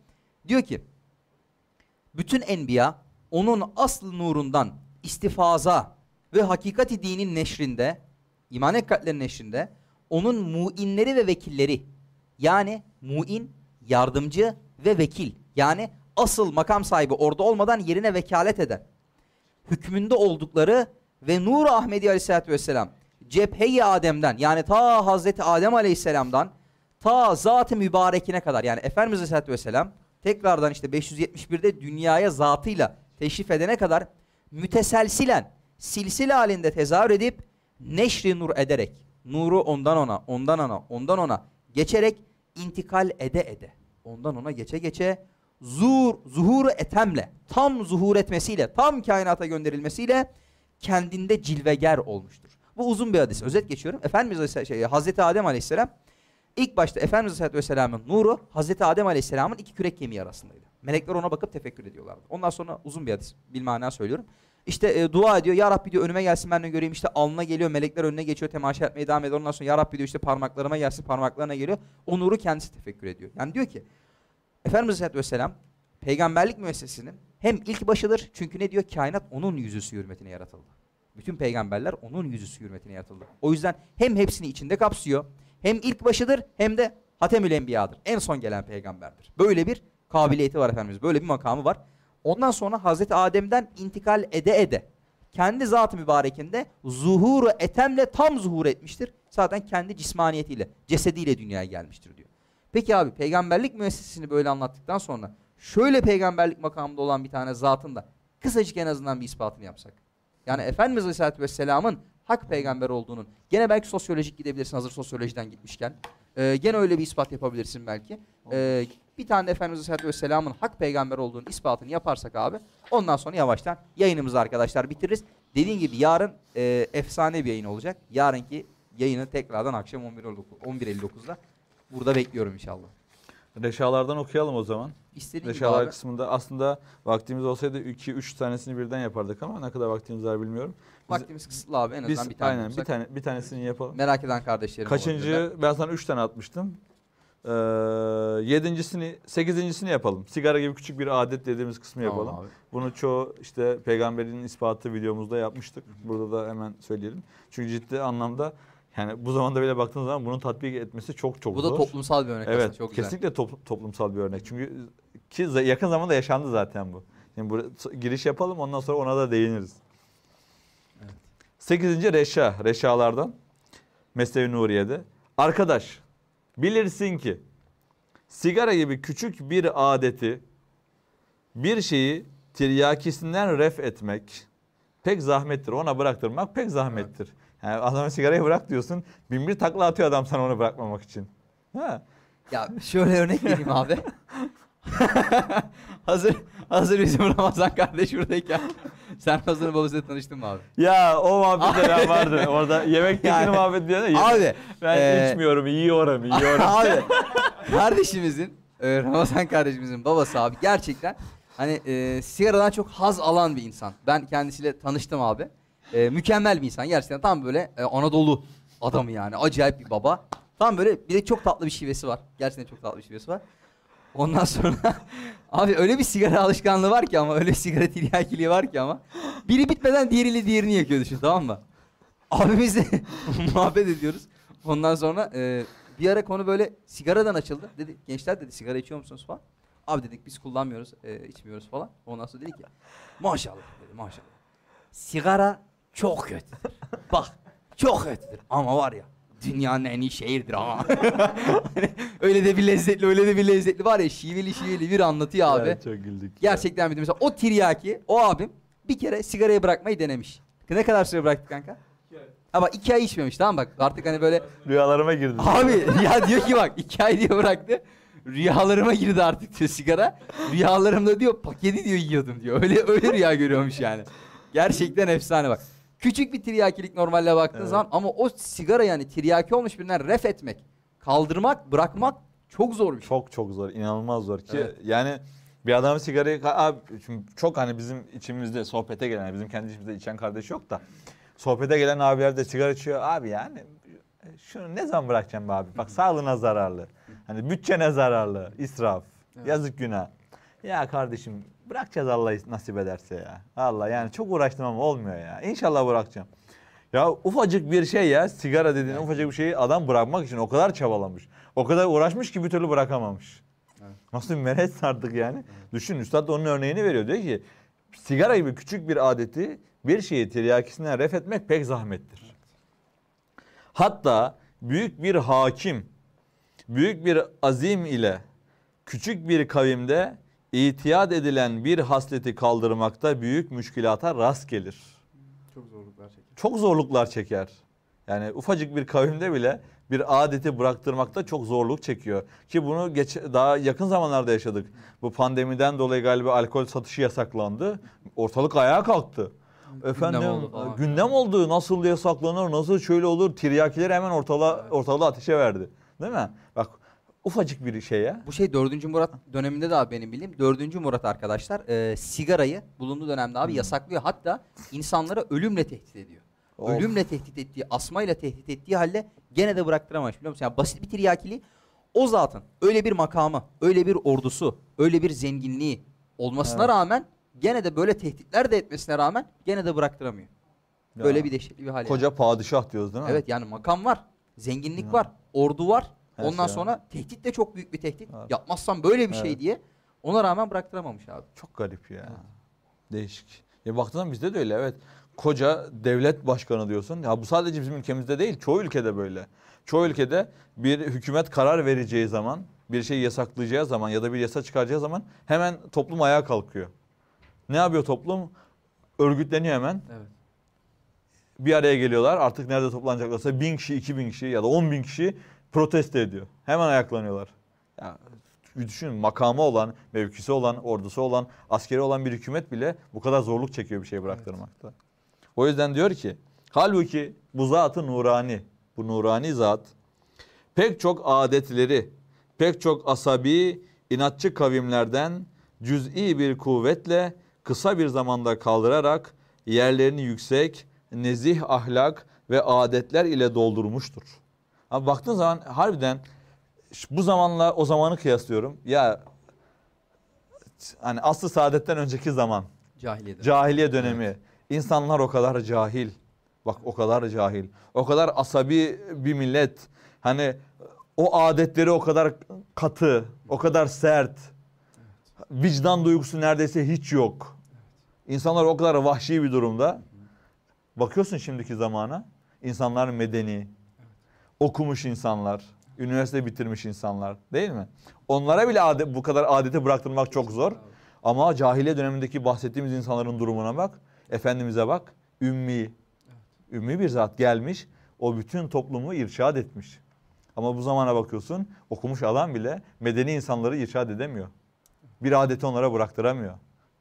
Diyor ki, bütün enbiya onun asıl nurundan istifaza ve hakikati dinin neşrinde, iman hakikatlerinin neşrinde, onun muinleri ve vekilleri, yani muin, yardımcı ve vekil, yani asıl makam sahibi orada olmadan yerine vekalet eden, hükmünde oldukları ve Nur Ahmedi Aleyhisselatü Vesselam cephe-i Adem'den yani ta Hazreti Adem Aleyhisselam'dan ta zat-ı mübarekine kadar yani Efendimiz Aleyhisselatü Vesselam tekrardan işte 571'de dünyaya zatıyla teşrif edene kadar müteselsilen silsile halinde tezahür edip neşri nur ederek nuru ondan ona ondan ona ondan ona geçerek intikal ede ede ondan ona geçe geçe zur, zuhuru etemle, tam zuhur etmesiyle, tam kainata gönderilmesiyle kendinde cilveger olmuştur. Bu uzun bir hadis. Özet geçiyorum. Efendimiz Aleyhisselam, şey, Hazreti Adem Aleyhisselam ilk başta Efendimiz Aleyhisselatü Vesselam'ın nuru Hazreti Adem Aleyhisselam'ın iki kürek kemiği arasındaydı. Melekler ona bakıp tefekkür ediyorlardı. Ondan sonra uzun bir hadis. Bilmana söylüyorum. İşte e, dua ediyor. Ya Rabbi diyor önüme gelsin ben de göreyim. İşte alnına geliyor. Melekler önüne geçiyor. Temaşa etmeye devam ediyor. Ondan sonra Ya Rabbi diyor işte parmaklarıma gelsin. Parmaklarına geliyor. O nuru kendisi tefekkür ediyor. Yani diyor ki Efendimiz Aleyhisselatü Vesselam peygamberlik müessesesinin hem ilk başıdır. Çünkü ne diyor? Kainat onun yüzüsü hürmetine yaratıldı. Bütün peygamberler onun yüzüsü hürmetine yaratıldı. O yüzden hem hepsini içinde kapsıyor. Hem ilk başıdır hem de Hatemül Enbiya'dır. En son gelen peygamberdir. Böyle bir kabiliyeti var Efendimiz. Böyle bir makamı var. Ondan sonra Hazreti Adem'den intikal ede ede kendi zat-ı mübarekinde zuhuru etemle tam zuhur etmiştir. Zaten kendi cismaniyetiyle, cesediyle dünyaya gelmiştir diyor. Peki abi peygamberlik müessesesini böyle anlattıktan sonra şöyle peygamberlik makamında olan bir tane zatın da kısacık en azından bir ispatını yapsak. Yani Efendimiz Aleyhisselatü Vesselam'ın hak peygamber olduğunun gene belki sosyolojik gidebilirsin hazır sosyolojiden gitmişken. Ee, gene öyle bir ispat yapabilirsin belki. Ee, bir tane Efendimiz Aleyhisselatü Vesselam'ın hak peygamber olduğunun ispatını yaparsak abi ondan sonra yavaştan yayınımızı arkadaşlar bitiririz. Dediğim gibi yarın e, efsane bir yayın olacak. Yarınki yayını tekrardan akşam 11.59'da burada bekliyorum inşallah. Reşalardan okuyalım o zaman. İstediğin Reşalar abi. kısmında aslında vaktimiz olsaydı 2-3 tanesini birden yapardık ama ne kadar vaktimiz var bilmiyorum. Biz, Vaktimiz kısıtlı abi en azından biz bir tane aynen bir tane bir tanesini yapalım. Merak eden kardeşlerim. Kaçıncı? Ben sana 3 tane atmıştım. Ee, yedincisini, sekizincisini yapalım. Sigara gibi küçük bir adet dediğimiz kısmı Tamam yapalım. abi. Bunu çoğu işte peygamberin ispatı videomuzda yapmıştık. Burada da hemen söyleyelim. Çünkü ciddi anlamda yani bu zamanda bile baktığınız zaman bunun tatbik etmesi çok çok Bu zor. da toplumsal bir örnek aslında Evet, çok güzel. kesinlikle topl- toplumsal bir örnek. Çünkü ki za- yakın zamanda yaşandı zaten bu. Şimdi buraya s- giriş yapalım ondan sonra ona da değiniriz. Evet. Sekizinci Reşa, Reşalardan. Mesnevi Nuriye'de. Arkadaş, bilirsin ki sigara gibi küçük bir adeti, bir şeyi tiryakisinden ref etmek pek zahmettir. Ona bıraktırmak pek zahmettir. Yani adama sigarayı bırak diyorsun, bin bir takla atıyor adam sana onu bırakmamak için. Ha. Ya şöyle örnek vereyim abi. [laughs] [laughs] hazır hazır bizim Ramazan kardeş buradayken sen Ramazan'ın babasıyla tanıştın mı abi? Ya o muhabbetler vardı. Orada yemek [laughs] tekini Yani- muhabbet diyor ya. Abi ben Ee, içmiyorum, yiyorum, yiyorum. [laughs] abi [laughs] kardeşimizin e, Ramazan kardeşimizin babası abi gerçekten hani e, sigaradan çok haz alan bir insan. Ben kendisiyle tanıştım abi. E, mükemmel bir insan gerçekten tam böyle e, Anadolu adamı yani acayip bir baba. Tam böyle bir de çok tatlı bir şivesi var. Gerçekten çok tatlı bir şivesi var. Ondan sonra [laughs] abi öyle bir sigara alışkanlığı var ki ama öyle bir sigara tiryakiliği var ki ama biri bitmeden diğeriyle diğerini yakıyor düşün tamam mı? Abimizle [laughs] muhabbet ediyoruz. Ondan sonra e, bir ara konu böyle sigaradan açıldı. Dedi gençler dedi sigara içiyor musunuz falan. Abi dedik biz kullanmıyoruz, e, içmiyoruz falan. Ondan sonra dedik ki maşallah dedi maşallah. Sigara çok kötüdür. [laughs] Bak çok kötüdür ama var ya dünyanın en iyi şehirdir ama. Hani [laughs] öyle de bir lezzetli öyle de bir lezzetli var ya şiveli şiveli bir anlatıyor abi. Evet, çok güldük. Gerçekten bir de mesela o tiryaki o abim bir kere sigarayı bırakmayı denemiş. Ne kadar süre bıraktı kanka? Ama iki ay içmemiş tamam bak artık hani böyle Rüyalarıma girdi. abi ya diyor ki bak iki ay diyor bıraktı. Rüyalarıma girdi artık diyor sigara. Rüyalarımda diyor paketi diyor yiyordum diyor. Öyle öyle rüya görüyormuş yani. Gerçekten efsane bak. Küçük bir tiryakilik normalde baktığın Evet. zaman ama o sigara yani tiryaki olmuş birinden ref etmek, kaldırmak, bırakmak çok zor bir şey. Çok çok zor, inanılmaz zor. Ki Evet. yani bir adam sigarayı abi şimdi çok hani bizim içimizde sohbete gelen bizim kendi içimizde içen kardeş yok da sohbete gelen abiler de sigara içiyor. Abi yani şunu ne zaman bırakacağım be abi? Bak sağlığına zararlı. Hani bütçene zararlı. İsraf. Yazık günah. Ya kardeşim bırakacağız Allah nasip ederse ya Allah yani çok uğraştım ama olmuyor ya İnşallah bırakacağım ya ufacık bir şey ya sigara dediğin ufacık bir şeyi adam bırakmak için o kadar çabalamış. O kadar uğraşmış ki bir türlü bırakamamış. Evet. Nasıl bir meret artık yani. Düşün üstad da onun örneğini veriyor. Diyor ki sigara gibi küçük bir adeti bir şeyi tiryakisinden ref etmek pek zahmettir. Hatta büyük bir hakim, büyük bir azim ile küçük bir kavimde itiyat edilen bir hasleti kaldırmakta büyük müşkilata rast gelir Çok zorluklar çekiyor. çok zorluklar çeker. Yani ufacık bir kavimde bile bir adeti bıraktırmakta çok zorluk çekiyor. Ki bunu geç, daha yakın zamanlarda yaşadık. Bu pandemiden dolayı galiba alkol satışı yasaklandı. Ortalık ayağa kalktı. Efendim oldu falan. gündem oldu. Nasıl yasaklanır, nasıl şöyle olur. Tiryakileri hemen ortalığa, ortalığı ateşe verdi. Değil mi? Bak ufacık bir şey ya. Bu şey 4. Murat döneminde de abi benim bildiğim 4. Murat arkadaşlar e, sigarayı bulunduğu dönemde abi yasaklıyor. Hatta insanlara ölümle tehdit ediyor. Of. Ölümle tehdit ettiği, asmayla tehdit ettiği halde gene de bıraktıramamış biliyor musun? Yani basit bir tiryakiliği o zatın öyle bir makamı, öyle bir ordusu, öyle bir zenginliği olmasına Evet. rağmen gene de böyle tehditler de etmesine rağmen gene de bıraktıramıyor. Ya, Böyle bir dehşetli bir hal. yani. Koca padişah diyoruz değil mi? Evet yani makam var, zenginlik Ya. var, ordu var. Her Ondan şey sonra tehdit de çok büyük bir tehdit. Evet. Yapmazsan böyle bir şey Evet. diye ona rağmen bıraktıramamış abi. Çok garip ya. Değişik. Ya baktığın zaman bizde de öyle evet. Koca devlet başkanı diyorsun. Ya bu sadece bizim ülkemizde değil. Çoğu ülkede böyle. Çoğu ülkede bir hükümet karar vereceği zaman, bir şeyi yasaklayacağı zaman ya da bir yasa çıkaracağı zaman hemen toplum ayağa kalkıyor. Ne yapıyor toplum? Örgütleniyor hemen. Evet. Bir araya geliyorlar. Artık nerede toplanacaklarsa bin kişi, iki bin kişi ya da on bin kişi protesto ediyor. Hemen ayaklanıyorlar. Ya, bir düşün makamı olan, mevkisi olan, ordusu olan, askeri olan bir hükümet bile bu kadar zorluk çekiyor bir şey bıraktırmakta. O yüzden diyor ki halbuki bu zatı nurani, bu nurani zat pek çok adetleri, pek çok asabi, inatçı kavimlerden cüz'i bir kuvvetle kısa bir zamanda kaldırarak yerlerini yüksek, nezih ahlak ve adetler ile doldurmuştur. Ama baktığın zaman harbiden bu zamanla o zamanı kıyaslıyorum. Ya hani aslı saadetten önceki zaman, Cahiliyede. cahiliye dönemi. İnsanlar o kadar cahil. Bak o kadar cahil. O kadar asabi bir millet. Hani o adetleri o kadar katı, o kadar sert. Vicdan duygusu neredeyse hiç yok. İnsanlar o kadar vahşi bir durumda. Bakıyorsun şimdiki zamana. İnsanlar medeni, okumuş insanlar, üniversite bitirmiş insanlar değil mi? Onlara bile adet, bu kadar adeti bıraktırmak çok zor. Ama cahiliye dönemindeki bahsettiğimiz insanların durumuna bak. Efendimiz'e bak. Ümmi. Ümmi bir zat gelmiş. O bütün toplumu irşad etmiş. Ama bu zamana bakıyorsun okumuş adam bile medeni insanları irşad edemiyor. Bir adeti onlara bıraktıramıyor.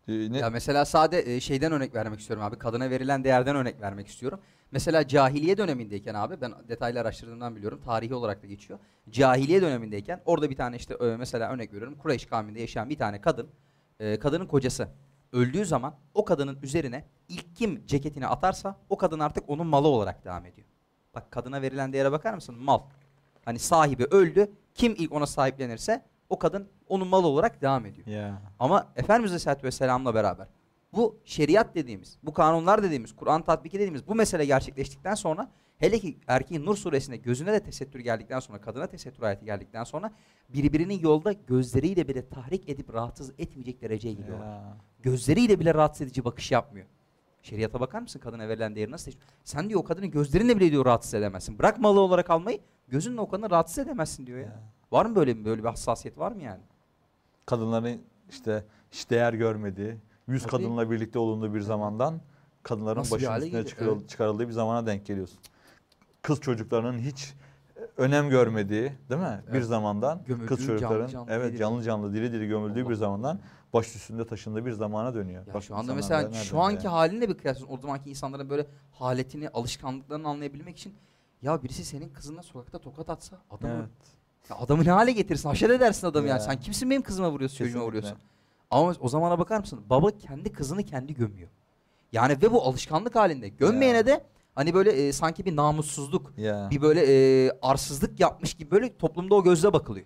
Ee, ne- Ya mesela sade e, şeyden örnek vermek istiyorum abi. Kadına verilen değerden örnek vermek istiyorum. Mesela cahiliye dönemindeyken abi ben detaylı araştırdığımdan biliyorum. Tarihi olarak da geçiyor. Cahiliye dönemindeyken orada bir tane işte mesela örnek veriyorum. Kureyş kavminde yaşayan bir tane kadın. e, kadının kocası öldüğü zaman o kadının üzerine ilk kim ceketini atarsa o kadın artık onun malı olarak devam ediyor. Bak kadına verilen değere bakar mısın? Mal. Hani sahibi öldü. Kim ilk ona sahiplenirse o kadın onun malı olarak devam ediyor. Ya. Ama Efendimiz Aleyhisselatü Vesselam'la beraber bu şeriat dediğimiz, bu kanunlar dediğimiz, Kur'an tatbiki dediğimiz bu mesele gerçekleştikten sonra hele ki erkeğin Nur suresinde gözüne de tesettür geldikten sonra, kadına tesettür ayeti geldikten sonra birbirinin yolda gözleriyle bile tahrik edip rahatsız etmeyecek dereceye gidiyorlar. Ya. Gözleriyle bile rahatsız edici bakış yapmıyor. Şeriata bakar mısın kadına verilen değeri nasıl? teşvik- Sen diyor o kadını gözlerinle bile diyor rahatsız edemezsin. Bırak malı olarak almayı gözünle o kadını rahatsız edemezsin diyor ya. Ya. Var mı böyle bir böyle bir hassasiyet var mı yani? Kadınların işte hiç değer görmediği, yüz Tabii. kadınla birlikte olunduğu bir zamandan kadınların Nasıl bir başının üstüne çıkarıl- Evet. çıkarıldığı bir zamana denk geliyorsun. Kız çocuklarının hiç e, önem görmediği, değil mi? Bir Evet. zamandan Gömüldüğü, kız canlı çocukların canlı, evet diri canlı canlı diri diri gömüldüğü Allah bir zamandan baş üstünde taşındığı bir zamana dönüyor. Ya şu anda mesela şu anki halinle bir kıyaslasın. O zamanki insanların böyle haletini, alışkanlıklarını anlayabilmek için ya birisi senin kızına sokakta tokat atsa adamı Evet. ya adamı ne hale getirsin? Haşet edersin adamı yani. Ya. Sen kimsin benim kızıma vuruyorsun, çocuğuma vuruyorsun? Ama o zamana bakar mısın? Baba kendi kızını kendi gömüyor. Yani ve bu alışkanlık halinde. Gömmeyene Ya. de hani böyle e, sanki bir namussuzluk, Ya. bir böyle e, arsızlık yapmış gibi böyle toplumda o gözle bakılıyor.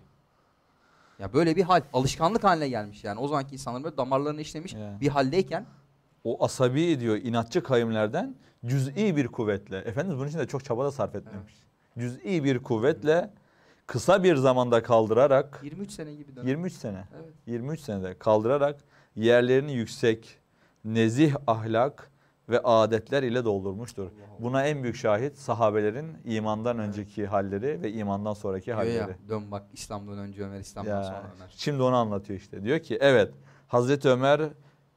Ya böyle bir hal, alışkanlık haline gelmiş yani. O zamanki insanların böyle damarlarına işlemiş Ya. bir haldeyken o asabi diyor inatçı kavimlerden cüz'i bir kuvvetle. Efendimiz bunun için de çok çaba da sarf etmemiş. Cüz'i bir kuvvetle kısa bir zamanda kaldırarak 23 sene gibi dönem. 23 sene Evet. 23 senede kaldırarak yerlerini yüksek, nezih ahlak ve adetler ile doldurmuştur. Allah Allah. Buna en büyük şahit sahabelerin imandan önceki halleri ve imandan sonraki Diyor halleri. ya, dön bak İslam'dan önce Ömer, İslam'dan Ya, sonra Ömer. Şimdi onu anlatıyor işte. Diyor ki evet Hazreti Ömer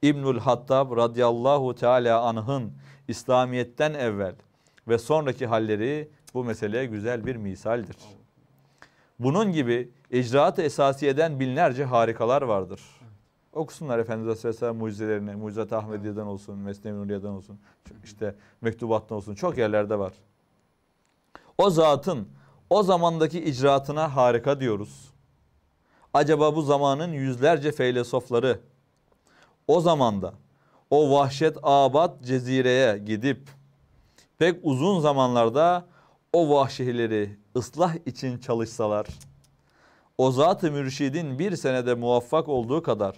İbnül Hattab radıyallahu teala anh'ın İslamiyet'ten evvel ve sonraki halleri bu meseleye güzel bir misaldir. Bunun gibi icraat-ı esasiyeden binlerce harikalar vardır. Okusunlar Efendimiz Aleyhisselam mucizelerini, Mucizat-ı Ahmediye'den olsun, Mesnevi Nuriye'den olsun, işte mektubattan olsun çok yerlerde var. O zatın o zamandaki icraatına harika diyoruz. Acaba bu zamanın yüzlerce feylesofları o zamanda o vahşet abat cezireye gidip pek uzun zamanlarda o vahşileri ıslah için çalışsalar o zat-ı mürşidin bir senede muvaffak olduğu kadar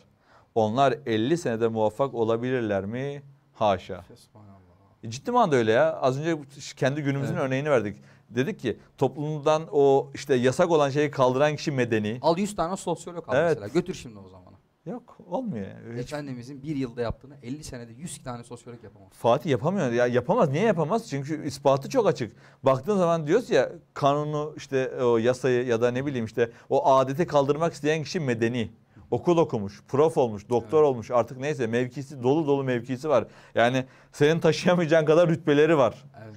onlar 50 senede muvaffak olabilirler mi? Haşa. E, Ciddi manada öyle ya. Az önce kendi günümüzün Evet. örneğini verdik. Dedik ki toplumdan o işte yasak olan şeyi kaldıran kişi medeni. Al 100 tane sosyolog al Evet. mesela. Götür şimdi o zamana. Yok olmuyor. yani. Hiç- Efendimizin bir yılda yaptığını 50 senede 100 tane sosyolog yapamaz. Fatih yapamıyor. Ya yapamaz. Niye yapamaz? Çünkü ispatı çok açık. Baktığın zaman diyoruz ya kanunu işte o yasayı ya da ne bileyim işte o adeti kaldırmak isteyen kişi medeni. Okul okumuş, prof olmuş, doktor Evet. olmuş artık neyse mevkisi dolu dolu mevkisi var. Yani senin taşıyamayacağın kadar rütbeleri var. Evet.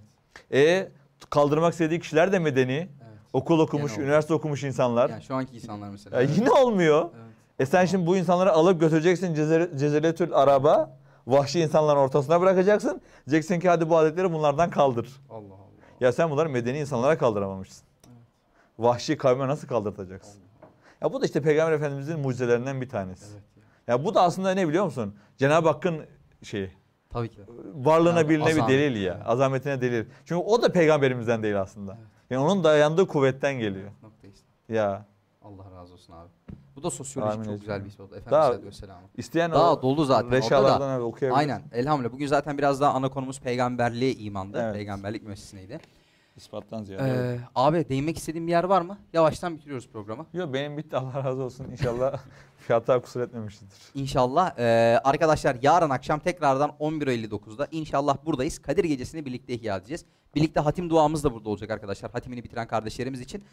E kaldırmak istediği kişiler de medeni. Evet. Okul okumuş, Gene üniversite okumuş insanlar. Yani şu anki insanlar mesela. Ya yine olmuyor. Evet. E sen şimdi bu insanları alıp götüreceksin Cezer- Cezeletül Araba. Vahşi insanların ortasına bırakacaksın. Diyeceksin ki hadi bu adetleri bunlardan kaldır. Allah Allah. Ya sen bunları medeni insanlara kaldıramamışsın. Vahşi kavme nasıl kaldırtacaksın? Ya bu da işte Peygamber Efendimizin mucizelerinden bir tanesi. Evet. ya. Ya bu da aslında ne biliyor musun? Cenab-ı Hakk'ın şeyi, Tabii ki. varlığına Yani birliğine bir delil ya. Azametine delil. Çünkü o da peygamberimizden değil aslında. Evet. Yani onun dayandığı kuvvetten geliyor. Nokta işte. Ya Allah razı olsun abi. Bu da sosyolojik Amin çok güzel bir şey oldu. Efendimiz Daha- Aleyhisselatü Vesselam. isteyen Daha dolu zaten orada reşalardan da. okuyabilir. Aynen. Elhamdülillah. Bugün zaten biraz daha ana konumuz peygamberliğe imandı. Evet. Peygamberlik müessesindeydi. İspattan ziyade. Ee, abi değinmek istediğim bir yer var mı? Yavaştan bitiriyoruz programı. Yok benim bitti Allah razı olsun. İnşallah [laughs] fiyata kusur etmemişizdir. İnşallah. Ee, arkadaşlar yarın akşam tekrardan 11.59'da inşallah buradayız. Kadir Gecesi'ni birlikte ihya edeceğiz. Birlikte hatim duamız da burada olacak arkadaşlar. Hatimini bitiren kardeşlerimiz için.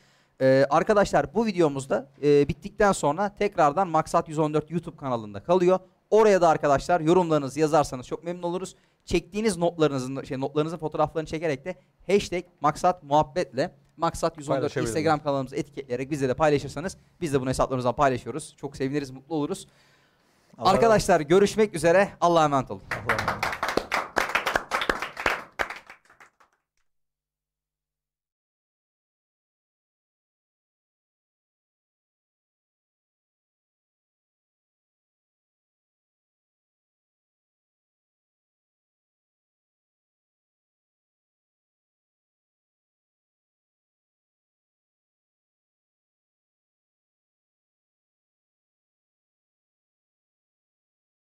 Ee, arkadaşlar bu videomuzda e, bittikten sonra tekrardan Maksat 114 YouTube kanalında kalıyor. Oraya da arkadaşlar yorumlarınızı yazarsanız çok memnun oluruz. Çektiğiniz notlarınızın şey notlarınızın fotoğraflarını çekerek de hashtag maksat muhabbetle maksat 114 Paylaşabilirsiniz. Instagram kanalımızı etiketleyerek bizle de paylaşırsanız biz de bunu hesaplarımızdan paylaşıyoruz. Çok seviniriz, mutlu oluruz. Allah. Arkadaşlar görüşmek üzere. Allah'a emanet olun. Emanet.